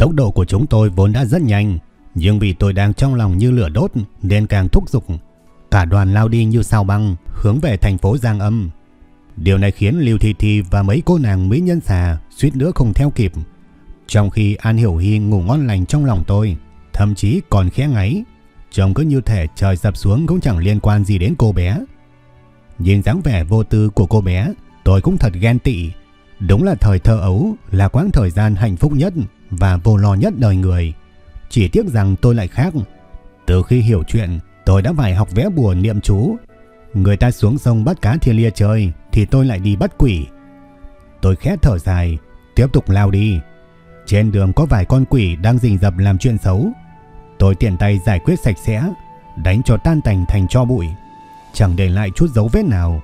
Tốc độ của chúng tôi vốn đã rất nhanh, nhưng vì tôi đang trong lòng như lửa đốt nên càng thúc giục. Cả đoàn lao đi như sao băng, hướng về thành phố Giang Âm. Điều này khiến Lưu Thi Thi và mấy cô nàng mỹ nhân xà suýt nữa không theo kịp. Trong khi An Hiểu Hy ngủ ngon lành trong lòng tôi, thậm chí còn khẽ ngáy, trông cứ như thể trời sập xuống cũng chẳng liên quan gì đến cô bé. Nhìn dáng vẻ vô tư của cô bé, tôi cũng thật ghen tị. Đúng là thời thơ ấu là quãng thời gian hạnh phúc nhất và vô lo nhất đời người. Chỉ tiếc rằng tôi lại khác. Từ khi hiểu chuyện, tôi đã phải học vẽ bùa niệm chú. Người ta xuống sông bắt cá thiên lia chơi, thì tôi lại đi bắt quỷ. Tôi khẽ thở dài, tiếp tục lao đi. Trên đường có vài con quỷ đang rình rập làm chuyện xấu. Tôi tiện tay giải quyết sạch sẽ, đánh cho tan tành thành cho bụi. Chẳng để lại chút dấu vết nào.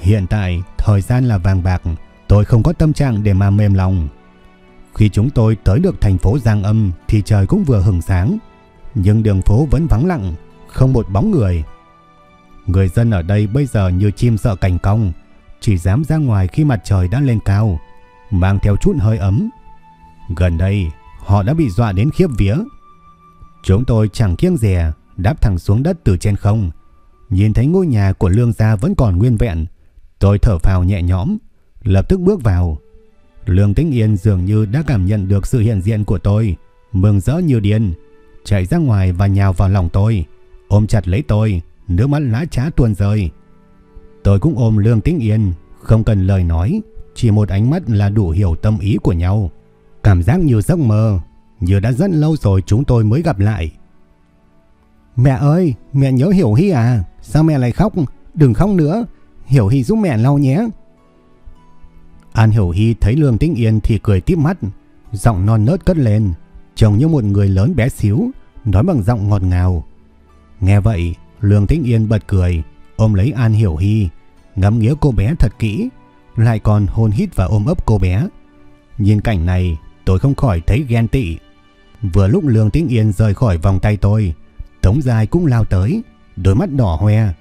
Hiện tại, thời gian là vàng bạc, tôi không có tâm trạng để mà mềm lòng. Khi chúng tôi tới được thành phố Giang Âm thì trời cũng vừa hừng sáng, nhưng đường phố vẫn vắng lặng, không một bóng người. Người dân ở đây bây giờ như chim sợ cành cong, chỉ dám ra ngoài khi mặt trời đã lên cao, mang theo chút hơi ấm. Gần đây, họ đã bị dọa đến khiếp vía. Chúng tôi chẳng kiêng dè, đáp thẳng xuống đất từ trên không. Nhìn thấy ngôi nhà của lương gia vẫn còn nguyên vẹn, tôi thở phào nhẹ nhõm, lập tức bước vào. Lương Tĩnh Yên dường như đã cảm nhận được sự hiện diện của tôi, mừng rỡ như điên, chạy ra ngoài và nhào vào lòng tôi, ôm chặt lấy tôi, nước mắt lá trá tuôn rơi. Tôi cũng ôm Lương Tĩnh Yên, không cần lời nói, chỉ một ánh mắt là đủ hiểu tâm ý của nhau. Cảm giác như giấc mơ, như đã rất lâu rồi chúng tôi mới gặp lại. Mẹ ơi, mẹ nhớ Hiểu Hy à? Sao mẹ lại khóc? Đừng khóc nữa, Hiểu Hy giúp mẹ lau nhé. An Hiểu Hy thấy Lương Tĩnh Yên thì cười tiếp mắt, giọng non nớt cất lên, trông như một người lớn bé xíu, nói bằng giọng ngọt ngào. Nghe vậy, Lương Tĩnh Yên bật cười, ôm lấy An Hiểu Hy, ngắm nghía cô bé thật kỹ, lại còn hôn hít và ôm ấp cô bé. Nhìn cảnh này, tôi không khỏi thấy ghen tị. Vừa lúc Lương Tĩnh Yên rời khỏi vòng tay tôi, Tống Dài cũng lao tới, đôi mắt đỏ hoe.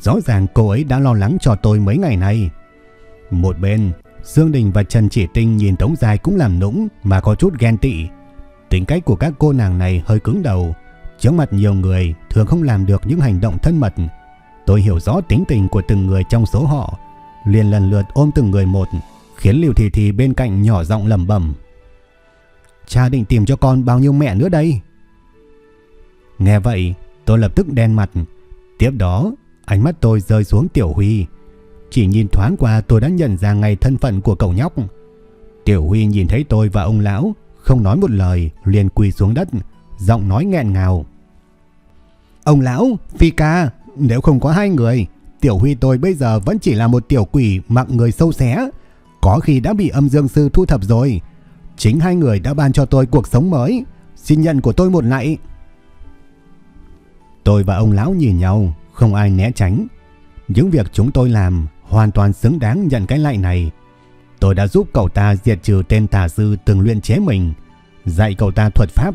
Rõ ràng cô ấy đã lo lắng cho tôi mấy ngày nay. Một bên, Dương Đình và Trần Chỉ Tinh nhìn Tống Dài cũng làm nũng mà có chút ghen tị. Tính cách của các cô nàng này hơi cứng đầu, trước mặt nhiều người thường không làm được những hành động thân mật. Tôi hiểu rõ tính tình của từng người trong số họ, liền lần lượt ôm từng người một, khiến Liêu Thị Thị bên cạnh nhỏ giọng lẩm bẩm. Cha định tìm cho con bao nhiêu mẹ nữa đây? Nghe vậy, tôi lập tức đen mặt. Tiếp đó, ánh mắt tôi rơi xuống Tiểu Huy. Chỉ nhìn thoáng qua tôi đã nhận ra ngay thân phận của cậu nhóc. Tiểu Huy nhìn thấy tôi và ông lão, không nói một lời, liền quỳ xuống đất, giọng nói nghẹn ngào. Ông lão, Phi ca, nếu không có hai người, Tiểu Huy tôi bây giờ vẫn chỉ là một tiểu quỷ mặc người sâu xé. Có khi đã bị âm dương sư thu thập rồi. Chính hai người đã ban cho tôi cuộc sống mới. Xin nhận của tôi một lạy. Tôi và ông lão nhìn nhau, không ai né tránh. Những việc chúng tôi làm hoàn toàn xứng đáng nhận cái lại này. Tôi đã giúp cậu ta diệt trừ tên tà sư từng luyện chế mình, dạy cậu ta thuật pháp.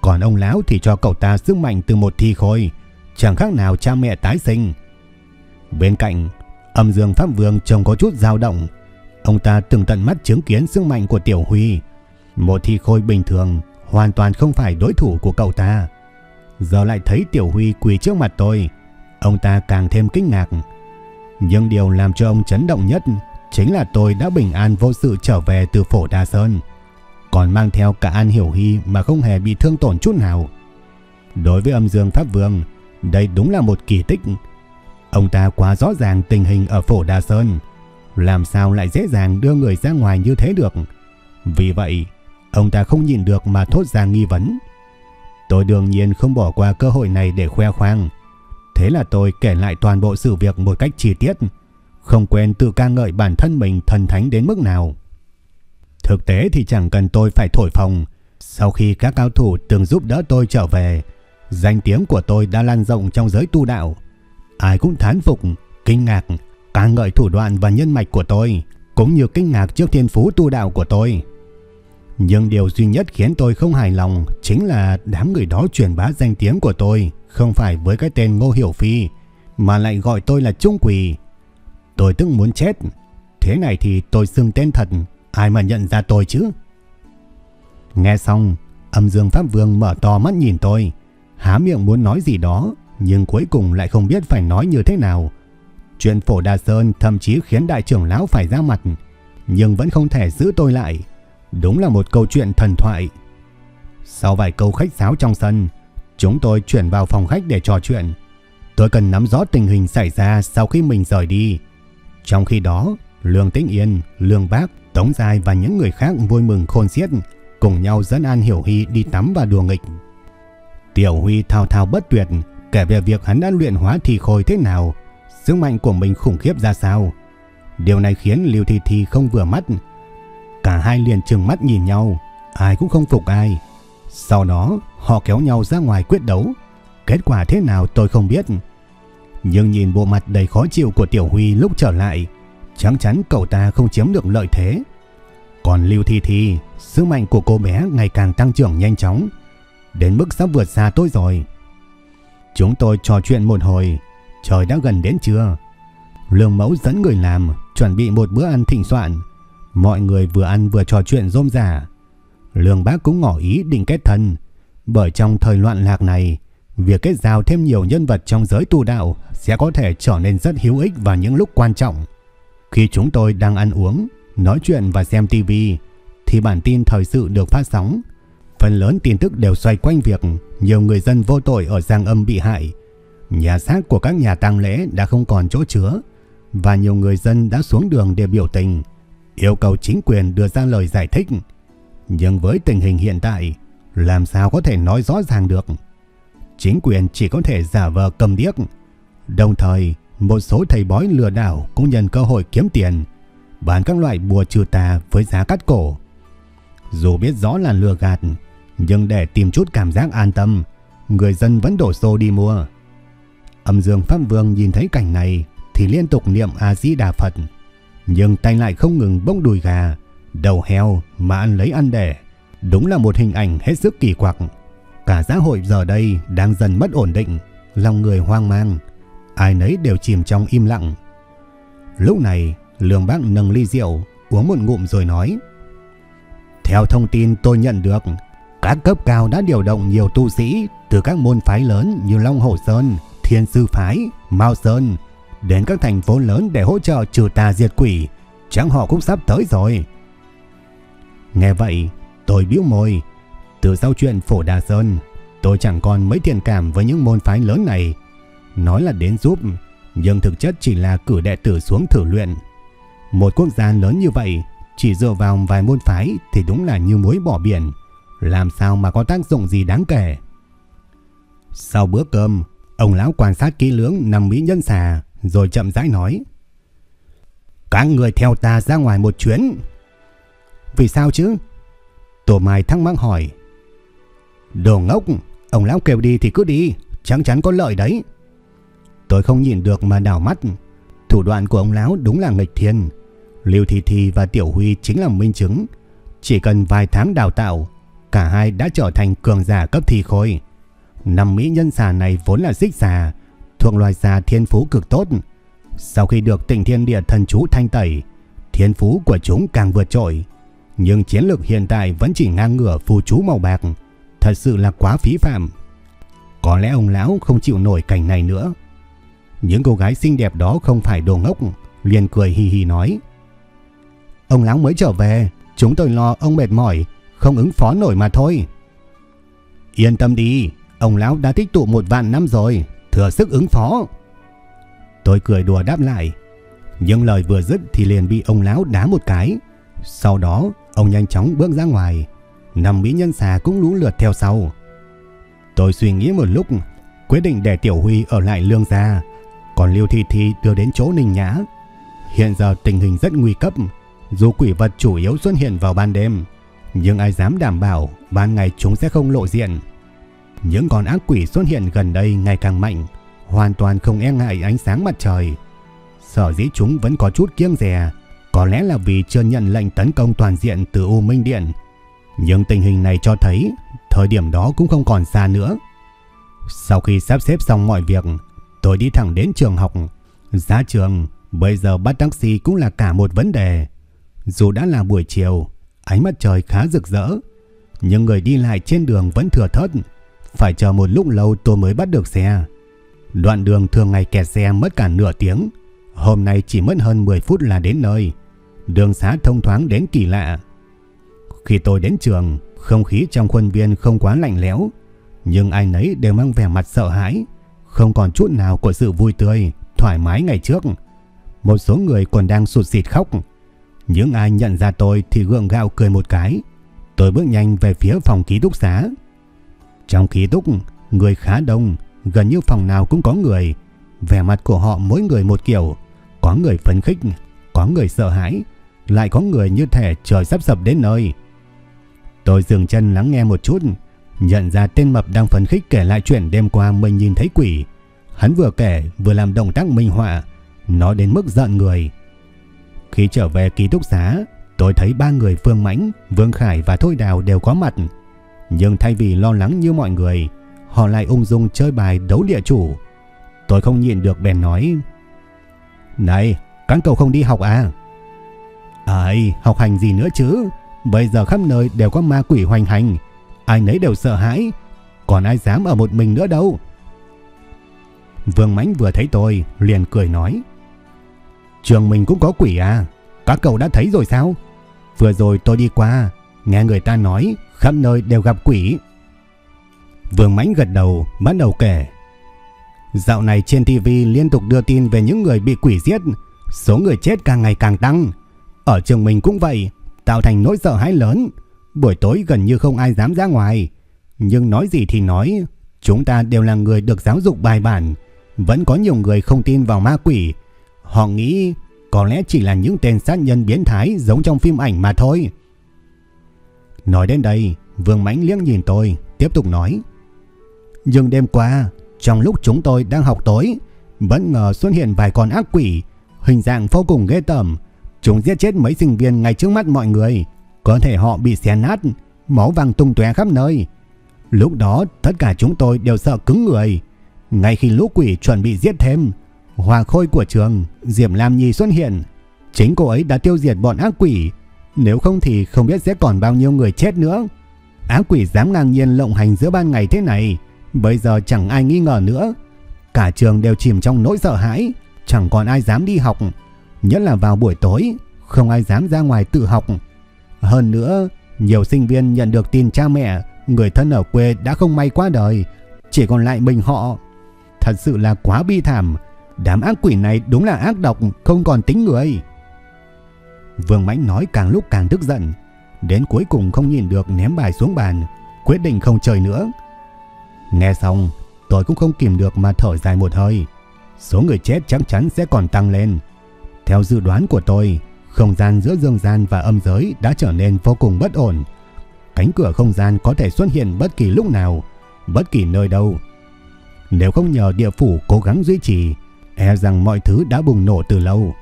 Còn ông lão thì cho cậu ta sức mạnh từ một thi khôi, chẳng khác nào cha mẹ tái sinh. Bên cạnh, âm dương pháp vương trông có chút dao động. Ông ta từng tận mắt chứng kiến sức mạnh của Tiểu Huy. Một thi khôi bình thường hoàn toàn không phải đối thủ của cậu ta. Giờ lại thấy Tiểu Huy quỳ trước mặt tôi, ông ta càng thêm kinh ngạc. Nhưng điều làm cho ông chấn động nhất chính là tôi đã bình an vô sự trở về từ phổ Đa Sơn, còn mang theo cả An Hiểu Hy mà không hề bị thương tổn chút nào. Đối với âm dương Pháp Vương, đây đúng là một kỳ tích. Ông ta quá rõ ràng tình hình ở phổ Đa Sơn, làm sao lại dễ dàng đưa người ra ngoài như thế được. Vì vậy, Ông ta không nhìn được mà thốt ra nghi vấn. Tôi đương nhiên không bỏ qua cơ hội này để khoe khoang. Thế là tôi kể lại toàn bộ sự việc một cách chi tiết, không quên tự ca ngợi bản thân mình thần thánh đến mức nào. Thực tế thì chẳng cần tôi phải thổi phồng, sau khi các cao thủ từng giúp đỡ tôi trở về, danh tiếng của tôi đã lan rộng trong giới tu đạo. Ai cũng thán phục, kinh ngạc, ca ngợi thủ đoạn và nhân mạch của tôi, cũng như kinh ngạc trước thiên phú tu đạo của tôi. Nhưng điều duy nhất khiến tôi không hài lòng chính là đám người đó truyền bá danh tiếng của tôi không phải với cái tên Ngô Hiểu Phi, mà lại gọi tôi là Trung Quỳ. Tôi tức muốn chết. Thế này thì tôi xưng tên thật, ai mà nhận ra tôi chứ? Nghe xong, âm dương Pháp Vương mở to mắt nhìn tôi, há miệng muốn nói gì đó, nhưng cuối cùng lại không biết phải nói như thế nào. Chuyện phổ Đà Sơn thậm chí khiến đại trưởng lão phải ra mặt, nhưng vẫn không thể giữ tôi lại. Đúng là một câu chuyện thần thoại. Sau vài câu khách sáo trong sân, chúng tôi chuyển vào phòng khách để trò chuyện. Tôi cần nắm rõ tình hình xảy ra sau khi mình rời đi. Trong khi đó, Lương Tĩnh Yên, Lương Bác, Tống Giai và những người khác vui mừng khôn xiết, cùng nhau dẫn An Hiểu Hy đi tắm và đùa nghịch. Tiểu Huy thao thao bất tuyệt, kể về việc hắn đã luyện hóa thì khôi thế nào, sức mạnh của mình khủng khiếp ra sao. Điều này khiến Lưu Thi Thi không vừa mắt, Cả hai liền trừng mắt nhìn nhau, ai cũng không phục ai. Sau đó, họ kéo nhau ra ngoài quyết đấu. Kết quả thế nào tôi không biết. Nhưng nhìn bộ mặt đầy khó chịu của Tiểu Huy lúc trở lại, chắc chắn cậu ta không chiếm được lợi thế. Còn Lưu Thi Thi, sức mạnh của cô bé ngày càng tăng trưởng nhanh chóng, đến mức sắp vượt xa tôi rồi. Chúng tôi trò chuyện một hồi, trời đã gần đến trưa. Lương mẫu dẫn người làm, chuẩn bị một bữa ăn thịnh soạn, Mọi người vừa ăn vừa trò chuyện rôm rả. Lương bác cũng ngỏ ý định kết thân. Bởi trong thời loạn lạc này, việc kết giao thêm nhiều nhân vật trong giới tu đạo sẽ có thể trở nên rất hữu ích vào những lúc quan trọng. Khi chúng tôi đang ăn uống, nói chuyện và xem tivi thì bản tin thời sự được phát sóng. Phần lớn tin tức đều xoay quanh việc nhiều người dân vô tội ở Giang Âm bị hại. Nhà xác của các nhà tang lễ đã không còn chỗ chứa và nhiều người dân đã xuống đường để biểu tình yêu cầu chính quyền đưa ra lời giải thích. Nhưng với tình hình hiện tại, làm sao có thể nói rõ ràng được? Chính quyền chỉ có thể giả vờ cầm điếc. Đồng thời, một số thầy bói lừa đảo cũng nhận cơ hội kiếm tiền, bán các loại bùa trừ tà với giá cắt cổ. Dù biết rõ là lừa gạt, nhưng để tìm chút cảm giác an tâm, người dân vẫn đổ xô đi mua. Âm Dương Pháp Vương nhìn thấy cảnh này thì liên tục niệm A-di-đà Phật nhưng tay lại không ngừng bông đùi gà, đầu heo mà ăn lấy ăn đẻ. Đúng là một hình ảnh hết sức kỳ quặc. Cả xã hội giờ đây đang dần mất ổn định, lòng người hoang mang, ai nấy đều chìm trong im lặng. Lúc này, Lương Bác nâng ly rượu, uống một ngụm rồi nói: "Theo thông tin tôi nhận được, các cấp cao đã điều động nhiều tu sĩ từ các môn phái lớn như Long Hổ Sơn, Thiên Sư phái, Mao Sơn, đến các thành phố lớn để hỗ trợ trừ tà diệt quỷ, chẳng họ cũng sắp tới rồi. Nghe vậy, tôi biếu môi. Từ sau chuyện Phổ Đà Sơn, tôi chẳng còn mấy thiện cảm với những môn phái lớn này. Nói là đến giúp, nhưng thực chất chỉ là cử đệ tử xuống thử luyện. Một quốc gia lớn như vậy, chỉ dựa vào vài môn phái thì đúng là như muối bỏ biển. Làm sao mà có tác dụng gì đáng kể. Sau bữa cơm, ông lão quan sát kỹ lưỡng nằm mỹ nhân xà rồi chậm rãi nói. Các người theo ta ra ngoài một chuyến. Vì sao chứ? Tổ Mai thắc mắc hỏi. Đồ ngốc, ông lão kêu đi thì cứ đi, chắc chắn có lợi đấy. Tôi không nhìn được mà đảo mắt. Thủ đoạn của ông lão đúng là nghịch thiên. Liêu Thị Thị và Tiểu Huy chính là minh chứng. Chỉ cần vài tháng đào tạo, cả hai đã trở thành cường giả cấp thi khôi. Năm mỹ nhân xà này vốn là xích xà, thuộc loài già thiên phú cực tốt. Sau khi được tỉnh thiên địa thần chú thanh tẩy, thiên phú của chúng càng vượt trội. Nhưng chiến lược hiện tại vẫn chỉ ngang ngửa phù chú màu bạc, thật sự là quá phí phạm. Có lẽ ông lão không chịu nổi cảnh này nữa. Những cô gái xinh đẹp đó không phải đồ ngốc, liền cười hì hì nói. Ông lão mới trở về, chúng tôi lo ông mệt mỏi, không ứng phó nổi mà thôi. Yên tâm đi, ông lão đã tích tụ một vạn năm rồi, thừa sức ứng phó. Tôi cười đùa đáp lại, nhưng lời vừa dứt thì liền bị ông lão đá một cái. Sau đó, ông nhanh chóng bước ra ngoài. năm mỹ nhân xà cũng lũ lượt theo sau. Tôi suy nghĩ một lúc, quyết định để Tiểu Huy ở lại lương gia, còn Liêu Thi Thi đưa đến chỗ Ninh Nhã. Hiện giờ tình hình rất nguy cấp, dù quỷ vật chủ yếu xuất hiện vào ban đêm, nhưng ai dám đảm bảo ban ngày chúng sẽ không lộ diện. Những con ác quỷ xuất hiện gần đây ngày càng mạnh, hoàn toàn không e ngại ánh sáng mặt trời. Sở dĩ chúng vẫn có chút kiêng dè, có lẽ là vì chưa nhận lệnh tấn công toàn diện từ U Minh Điện. Nhưng tình hình này cho thấy thời điểm đó cũng không còn xa nữa. Sau khi sắp xếp xong mọi việc, tôi đi thẳng đến trường học. Giá trường, bây giờ bắt taxi cũng là cả một vấn đề. Dù đã là buổi chiều, ánh mặt trời khá rực rỡ, nhưng người đi lại trên đường vẫn thừa thớt. Phải chờ một lúc lâu tôi mới bắt được xe. Đoạn đường thường ngày kẹt xe mất cả nửa tiếng. Hôm nay chỉ mất hơn 10 phút là đến nơi. Đường xá thông thoáng đến kỳ lạ. Khi tôi đến trường, không khí trong khuôn viên không quá lạnh lẽo, nhưng ai nấy đều mang vẻ mặt sợ hãi, không còn chút nào của sự vui tươi, thoải mái ngày trước. Một số người còn đang sụt xịt khóc. Những ai nhận ra tôi thì gượng gạo cười một cái. Tôi bước nhanh về phía phòng ký túc xá. Trong ký túc, người khá đông, gần như phòng nào cũng có người. Vẻ mặt của họ mỗi người một kiểu, có người phấn khích, có người sợ hãi, lại có người như thể trời sắp sập đến nơi. Tôi dừng chân lắng nghe một chút, nhận ra tên mập đang phấn khích kể lại chuyện đêm qua mình nhìn thấy quỷ. Hắn vừa kể vừa làm động tác minh họa, nói đến mức giận người. Khi trở về ký túc xá, tôi thấy ba người Phương Mãnh, Vương Khải và Thôi Đào đều có mặt. Nhưng thay vì lo lắng như mọi người, họ lại ung dung chơi bài đấu địa chủ. Tôi không nhịn được bèn nói: "Này, các cậu không đi học à?" "Ai, học hành gì nữa chứ? Bây giờ khắp nơi đều có ma quỷ hoành hành, ai nấy đều sợ hãi, còn ai dám ở một mình nữa đâu." Vương Mãnh vừa thấy tôi, liền cười nói: "Trường mình cũng có quỷ à? Các cậu đã thấy rồi sao? Vừa rồi tôi đi qua, nghe người ta nói khắp nơi đều gặp quỷ." Vương Mãnh gật đầu, bắt đầu kể. Dạo này trên TV liên tục đưa tin về những người bị quỷ giết, số người chết càng ngày càng tăng. Ở trường mình cũng vậy, tạo thành nỗi sợ hãi lớn. Buổi tối gần như không ai dám ra ngoài. Nhưng nói gì thì nói, chúng ta đều là người được giáo dục bài bản. Vẫn có nhiều người không tin vào ma quỷ. Họ nghĩ có lẽ chỉ là những tên sát nhân biến thái giống trong phim ảnh mà thôi. Nói đến đây, Vương Mãnh liếc nhìn tôi, tiếp tục nói. Nhưng đêm qua, trong lúc chúng tôi đang học tối, bất ngờ xuất hiện vài con ác quỷ, hình dạng vô cùng ghê tởm. Chúng giết chết mấy sinh viên ngay trước mắt mọi người, có thể họ bị xé nát, máu vàng tung tóe khắp nơi. Lúc đó tất cả chúng tôi đều sợ cứng người. Ngay khi lũ quỷ chuẩn bị giết thêm, Hòa khôi của trường, Diệp Lam Nhi xuất hiện. Chính cô ấy đã tiêu diệt bọn ác quỷ, nếu không thì không biết sẽ còn bao nhiêu người chết nữa. Ác quỷ dám ngang nhiên lộng hành giữa ban ngày thế này, Bây giờ chẳng ai nghi ngờ nữa. Cả trường đều chìm trong nỗi sợ hãi, chẳng còn ai dám đi học, nhất là vào buổi tối, không ai dám ra ngoài tự học. Hơn nữa, nhiều sinh viên nhận được tin cha mẹ, người thân ở quê đã không may qua đời, chỉ còn lại mình họ. Thật sự là quá bi thảm, đám ác quỷ này đúng là ác độc, không còn tính người. Vương Mãnh nói càng lúc càng tức giận, đến cuối cùng không nhìn được ném bài xuống bàn, quyết định không chơi nữa. Nghe xong, tôi cũng không kìm được mà thở dài một hơi. Số người chết chắc chắn sẽ còn tăng lên. Theo dự đoán của tôi, không gian giữa dương gian và âm giới đã trở nên vô cùng bất ổn. Cánh cửa không gian có thể xuất hiện bất kỳ lúc nào, bất kỳ nơi đâu. Nếu không nhờ địa phủ cố gắng duy trì, e rằng mọi thứ đã bùng nổ từ lâu.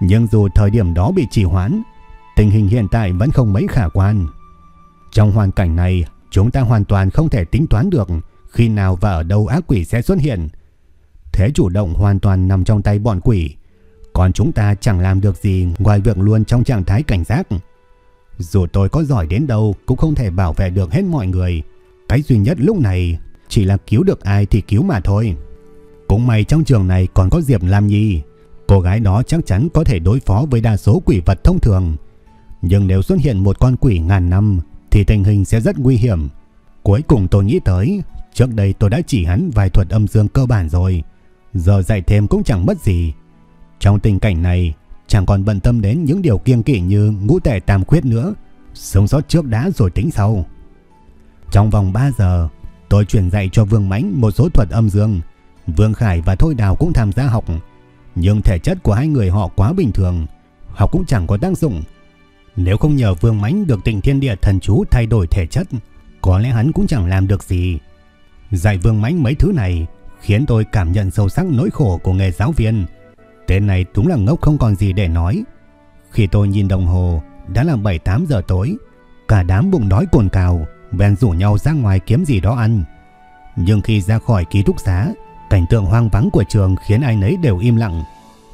Nhưng dù thời điểm đó bị trì hoãn, tình hình hiện tại vẫn không mấy khả quan. Trong hoàn cảnh này, chúng ta hoàn toàn không thể tính toán được khi nào và ở đâu ác quỷ sẽ xuất hiện. Thế chủ động hoàn toàn nằm trong tay bọn quỷ, còn chúng ta chẳng làm được gì ngoài việc luôn trong trạng thái cảnh giác. Dù tôi có giỏi đến đâu cũng không thể bảo vệ được hết mọi người. Cái duy nhất lúc này chỉ là cứu được ai thì cứu mà thôi. Cũng may trong trường này còn có Diệp Lam Nhi. Cô gái đó chắc chắn có thể đối phó với đa số quỷ vật thông thường. Nhưng nếu xuất hiện một con quỷ ngàn năm thì tình hình sẽ rất nguy hiểm. Cuối cùng tôi nghĩ tới Trước đây tôi đã chỉ hắn vài thuật âm dương cơ bản rồi, giờ dạy thêm cũng chẳng mất gì. Trong tình cảnh này, chẳng còn bận tâm đến những điều kiêng kỵ như ngũ tẻ tam khuyết nữa, Sống sót trước đã rồi tính sau. Trong vòng 3 giờ, tôi truyền dạy cho Vương Mãnh một số thuật âm dương. Vương Khải và Thôi Đào cũng tham gia học. Nhưng thể chất của hai người họ quá bình thường, học cũng chẳng có tác dụng. Nếu không nhờ Vương Mánh được Tình thiên địa thần chú thay đổi thể chất, có lẽ hắn cũng chẳng làm được gì. Dạy Vương Mánh mấy thứ này khiến tôi cảm nhận sâu sắc nỗi khổ của nghề giáo viên. Tên này đúng là ngốc không còn gì để nói. Khi tôi nhìn đồng hồ, đã là 7-8 giờ tối. Cả đám bụng đói cồn cào, bèn rủ nhau ra ngoài kiếm gì đó ăn. Nhưng khi ra khỏi ký túc xá, cảnh tượng hoang vắng của trường khiến ai nấy đều im lặng.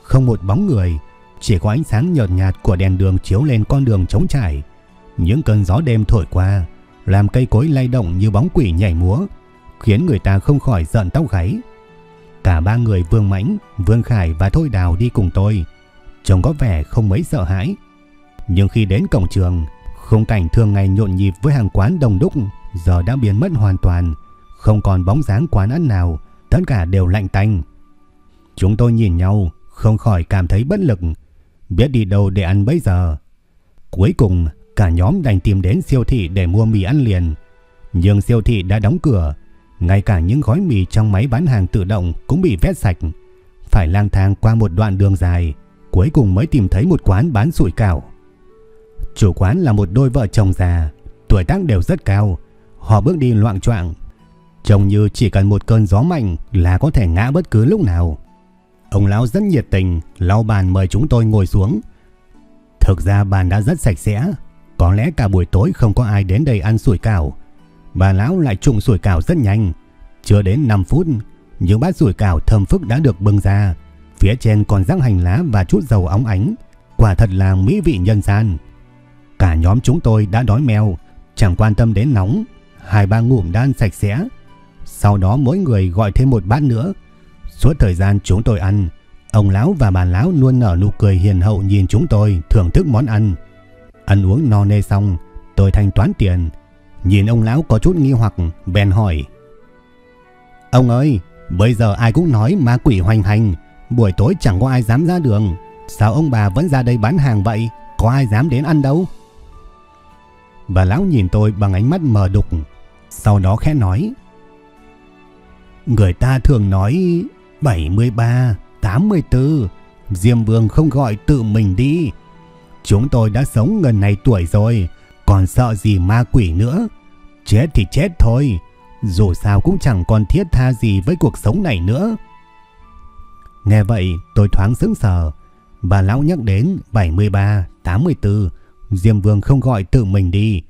Không một bóng người, chỉ có ánh sáng nhợt nhạt của đèn đường chiếu lên con đường trống trải. Những cơn gió đêm thổi qua, làm cây cối lay động như bóng quỷ nhảy múa, khiến người ta không khỏi giận tóc gáy. Cả ba người Vương Mãnh, Vương Khải và Thôi Đào đi cùng tôi, trông có vẻ không mấy sợ hãi. Nhưng khi đến cổng trường, khung cảnh thường ngày nhộn nhịp với hàng quán đông đúc giờ đã biến mất hoàn toàn, không còn bóng dáng quán ăn nào, tất cả đều lạnh tanh. Chúng tôi nhìn nhau, không khỏi cảm thấy bất lực, biết đi đâu để ăn bây giờ. Cuối cùng, cả nhóm đành tìm đến siêu thị để mua mì ăn liền. Nhưng siêu thị đã đóng cửa, ngay cả những gói mì trong máy bán hàng tự động cũng bị vét sạch. Phải lang thang qua một đoạn đường dài, cuối cùng mới tìm thấy một quán bán sủi cảo. Chủ quán là một đôi vợ chồng già, tuổi tác đều rất cao. Họ bước đi loạn choạng, trông như chỉ cần một cơn gió mạnh là có thể ngã bất cứ lúc nào. Ông lão rất nhiệt tình, lau bàn mời chúng tôi ngồi xuống. Thực ra bàn đã rất sạch sẽ, có lẽ cả buổi tối không có ai đến đây ăn sủi cảo. Bà lão lại trụng sủi cảo rất nhanh, chưa đến 5 phút, những bát sủi cảo thơm phức đã được bưng ra, phía trên còn rắc hành lá và chút dầu óng ánh, quả thật là mỹ vị nhân gian. Cả nhóm chúng tôi đã đói mèo, chẳng quan tâm đến nóng, hai ba ngụm đã sạch sẽ. Sau đó mỗi người gọi thêm một bát nữa. Suốt thời gian chúng tôi ăn, ông lão và bà lão luôn nở nụ cười hiền hậu nhìn chúng tôi thưởng thức món ăn. Ăn uống no nê xong, tôi thanh toán tiền. Nhìn ông lão có chút nghi hoặc, bèn hỏi. Ông ơi, bây giờ ai cũng nói ma quỷ hoành hành, buổi tối chẳng có ai dám ra đường. Sao ông bà vẫn ra đây bán hàng vậy? Có ai dám đến ăn đâu? Bà lão nhìn tôi bằng ánh mắt mờ đục, sau đó khẽ nói. Người ta thường nói 73, 84, Diêm Vương không gọi tự mình đi. Chúng tôi đã sống gần này tuổi rồi, còn sợ gì ma quỷ nữa. Chết thì chết thôi, dù sao cũng chẳng còn thiết tha gì với cuộc sống này nữa. Nghe vậy tôi thoáng sững sờ. Bà lão nhắc đến 73, 84, Diêm Vương không gọi tự mình đi.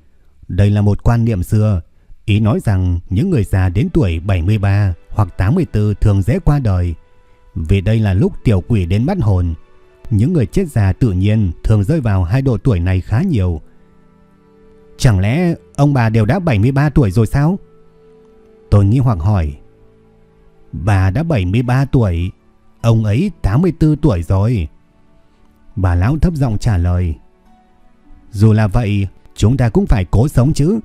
Đây là một quan niệm xưa, ý nói rằng những người già đến tuổi 73 hoặc 84 thường dễ qua đời. Vì đây là lúc tiểu quỷ đến bắt hồn. Những người chết già tự nhiên thường rơi vào hai độ tuổi này khá nhiều. Chẳng lẽ ông bà đều đã 73 tuổi rồi sao? Tôi nghi hoặc hỏi. Bà đã 73 tuổi, ông ấy 84 tuổi rồi. Bà lão thấp giọng trả lời. Dù là vậy, chúng ta cũng phải cố sống chứ.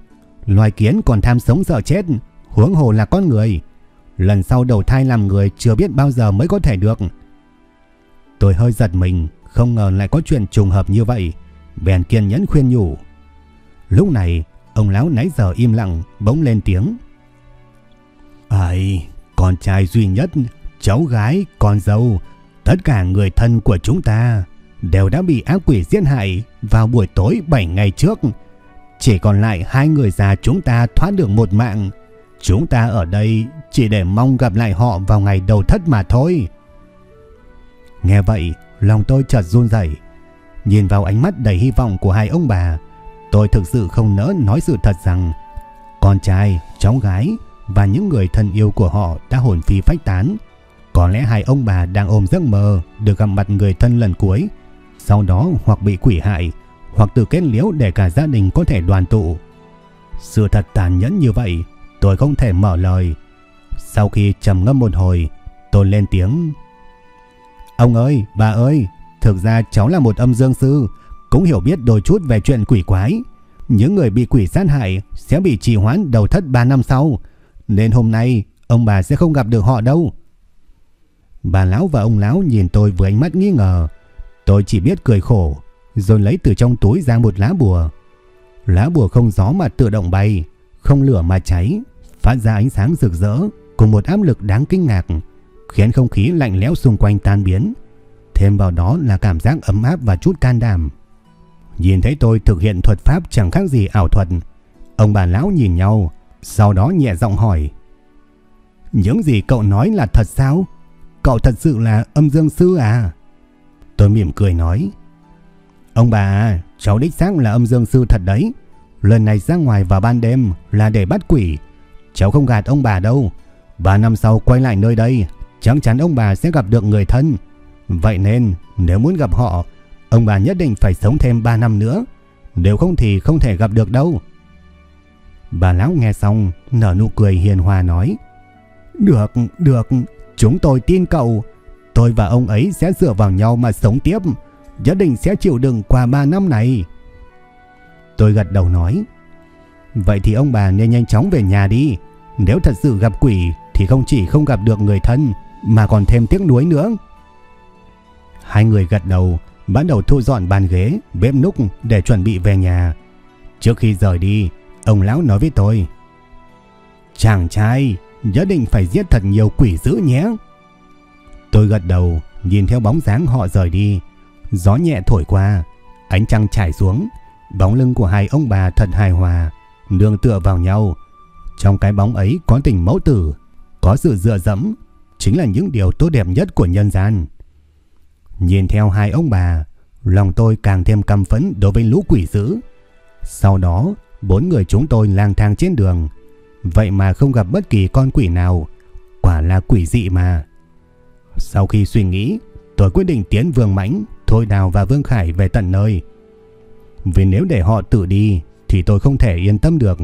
Loài kiến còn tham sống sợ chết, huống hồ là con người. Lần sau đầu thai làm người chưa biết bao giờ mới có thể được. Tôi hơi giật mình, không ngờ lại có chuyện trùng hợp như vậy. Bèn kiên nhẫn khuyên nhủ. Lúc này, ông lão nãy giờ im lặng, bỗng lên tiếng. Ây, con trai duy nhất, cháu gái, con dâu, tất cả người thân của chúng ta đều đã bị ác quỷ giết hại vào buổi tối 7 ngày trước. Chỉ còn lại hai người già chúng ta thoát được một mạng. Chúng ta ở đây chỉ để mong gặp lại họ vào ngày đầu thất mà thôi. Nghe vậy, lòng tôi chợt run rẩy. Nhìn vào ánh mắt đầy hy vọng của hai ông bà, tôi thực sự không nỡ nói sự thật rằng con trai, cháu gái và những người thân yêu của họ đã hồn phi phách tán. Có lẽ hai ông bà đang ôm giấc mơ được gặp mặt người thân lần cuối, sau đó hoặc bị quỷ hại, hoặc tự kết liễu để cả gia đình có thể đoàn tụ. Sự thật tàn nhẫn như vậy, tôi không thể mở lời. Sau khi trầm ngâm một hồi, tôi lên tiếng. Ông ơi, bà ơi, thực ra cháu là một âm dương sư, cũng hiểu biết đôi chút về chuyện quỷ quái. Những người bị quỷ sát hại sẽ bị trì hoãn đầu thất 3 năm sau, nên hôm nay ông bà sẽ không gặp được họ đâu. Bà lão và ông lão nhìn tôi với ánh mắt nghi ngờ. Tôi chỉ biết cười khổ, rồi lấy từ trong túi ra một lá bùa. lá bùa không gió mà tự động bay, không lửa mà cháy, phát ra ánh sáng rực rỡ cùng một áp lực đáng kinh ngạc, khiến không khí lạnh lẽo xung quanh tan biến. Thêm vào đó là cảm giác ấm áp và chút can đảm. Nhìn thấy tôi thực hiện thuật pháp chẳng khác gì ảo thuật, ông bà lão nhìn nhau, sau đó nhẹ giọng hỏi. Những gì cậu nói là thật sao? Cậu thật sự là âm dương sư à? Tôi mỉm cười nói. Ông bà, cháu đích xác là âm dương sư thật đấy. Lần này ra ngoài vào ban đêm là để bắt quỷ. Cháu không gạt ông bà đâu. Ba năm sau quay lại nơi đây, chắc chắn ông bà sẽ gặp được người thân. Vậy nên, nếu muốn gặp họ, ông bà nhất định phải sống thêm 3 năm nữa. Nếu không thì không thể gặp được đâu. Bà lão nghe xong, nở nụ cười hiền hòa nói. Được, được, chúng tôi tin cậu. Tôi và ông ấy sẽ dựa vào nhau mà sống tiếp. Nhất định sẽ chịu đựng qua 3 năm này. Tôi gật đầu nói. Vậy thì ông bà nên nhanh chóng về nhà đi. Nếu thật sự gặp quỷ thì không chỉ không gặp được người thân mà còn thêm tiếc nuối nữa. Hai người gật đầu, bắt đầu thu dọn bàn ghế, bếp núc để chuẩn bị về nhà. Trước khi rời đi, ông lão nói với tôi. Chàng trai, nhất định phải giết thật nhiều quỷ dữ nhé. Tôi gật đầu, nhìn theo bóng dáng họ rời đi. Gió nhẹ thổi qua, ánh trăng trải xuống, bóng lưng của hai ông bà thật hài hòa, nương tựa vào nhau. Trong cái bóng ấy có tình mẫu tử, có sự dựa dẫm, chính là những điều tốt đẹp nhất của nhân gian. Nhìn theo hai ông bà, lòng tôi càng thêm căm phẫn đối với lũ quỷ dữ. Sau đó, bốn người chúng tôi lang thang trên đường, vậy mà không gặp bất kỳ con quỷ nào, quả là quỷ dị mà. Sau khi suy nghĩ, tôi quyết định tiến Vương Mãnh, Thôi Đào và Vương Khải về tận nơi. Vì nếu để họ tự đi thì tôi không thể yên tâm được.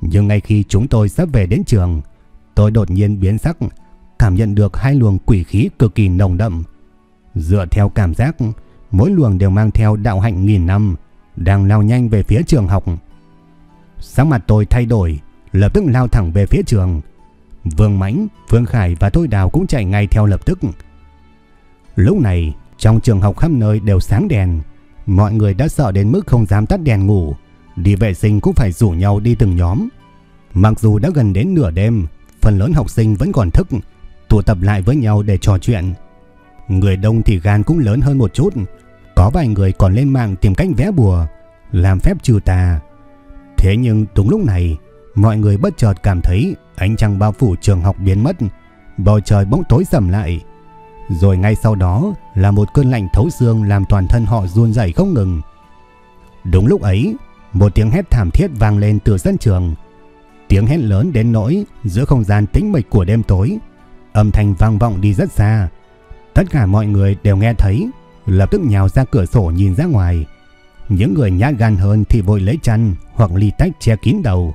Nhưng ngay khi chúng tôi sắp về đến trường, tôi đột nhiên biến sắc, cảm nhận được hai luồng quỷ khí cực kỳ nồng đậm. Dựa theo cảm giác, mỗi luồng đều mang theo đạo hạnh nghìn năm, đang lao nhanh về phía trường học. Sáng mặt tôi thay đổi, lập tức lao thẳng về phía trường. Vương Mãnh, Vương Khải và Thôi Đào cũng chạy ngay theo lập tức. Lúc này, trong trường học khắp nơi đều sáng đèn, mọi người đã sợ đến mức không dám tắt đèn ngủ, đi vệ sinh cũng phải rủ nhau đi từng nhóm. Mặc dù đã gần đến nửa đêm, phần lớn học sinh vẫn còn thức, tụ tập lại với nhau để trò chuyện. Người đông thì gan cũng lớn hơn một chút, có vài người còn lên mạng tìm cách vẽ bùa, làm phép trừ tà. Thế nhưng đúng lúc này, mọi người bất chợt cảm thấy ánh trăng bao phủ trường học biến mất, bầu trời bỗng tối sầm lại. Rồi ngay sau đó là một cơn lạnh thấu xương làm toàn thân họ run rẩy không ngừng. Đúng lúc ấy, một tiếng hét thảm thiết vang lên từ sân trường. Tiếng hét lớn đến nỗi giữa không gian tĩnh mịch của đêm tối, âm thanh vang vọng đi rất xa. Tất cả mọi người đều nghe thấy, lập tức nhào ra cửa sổ nhìn ra ngoài. Những người nhát gan hơn thì vội lấy chăn hoặc ly tách che kín đầu.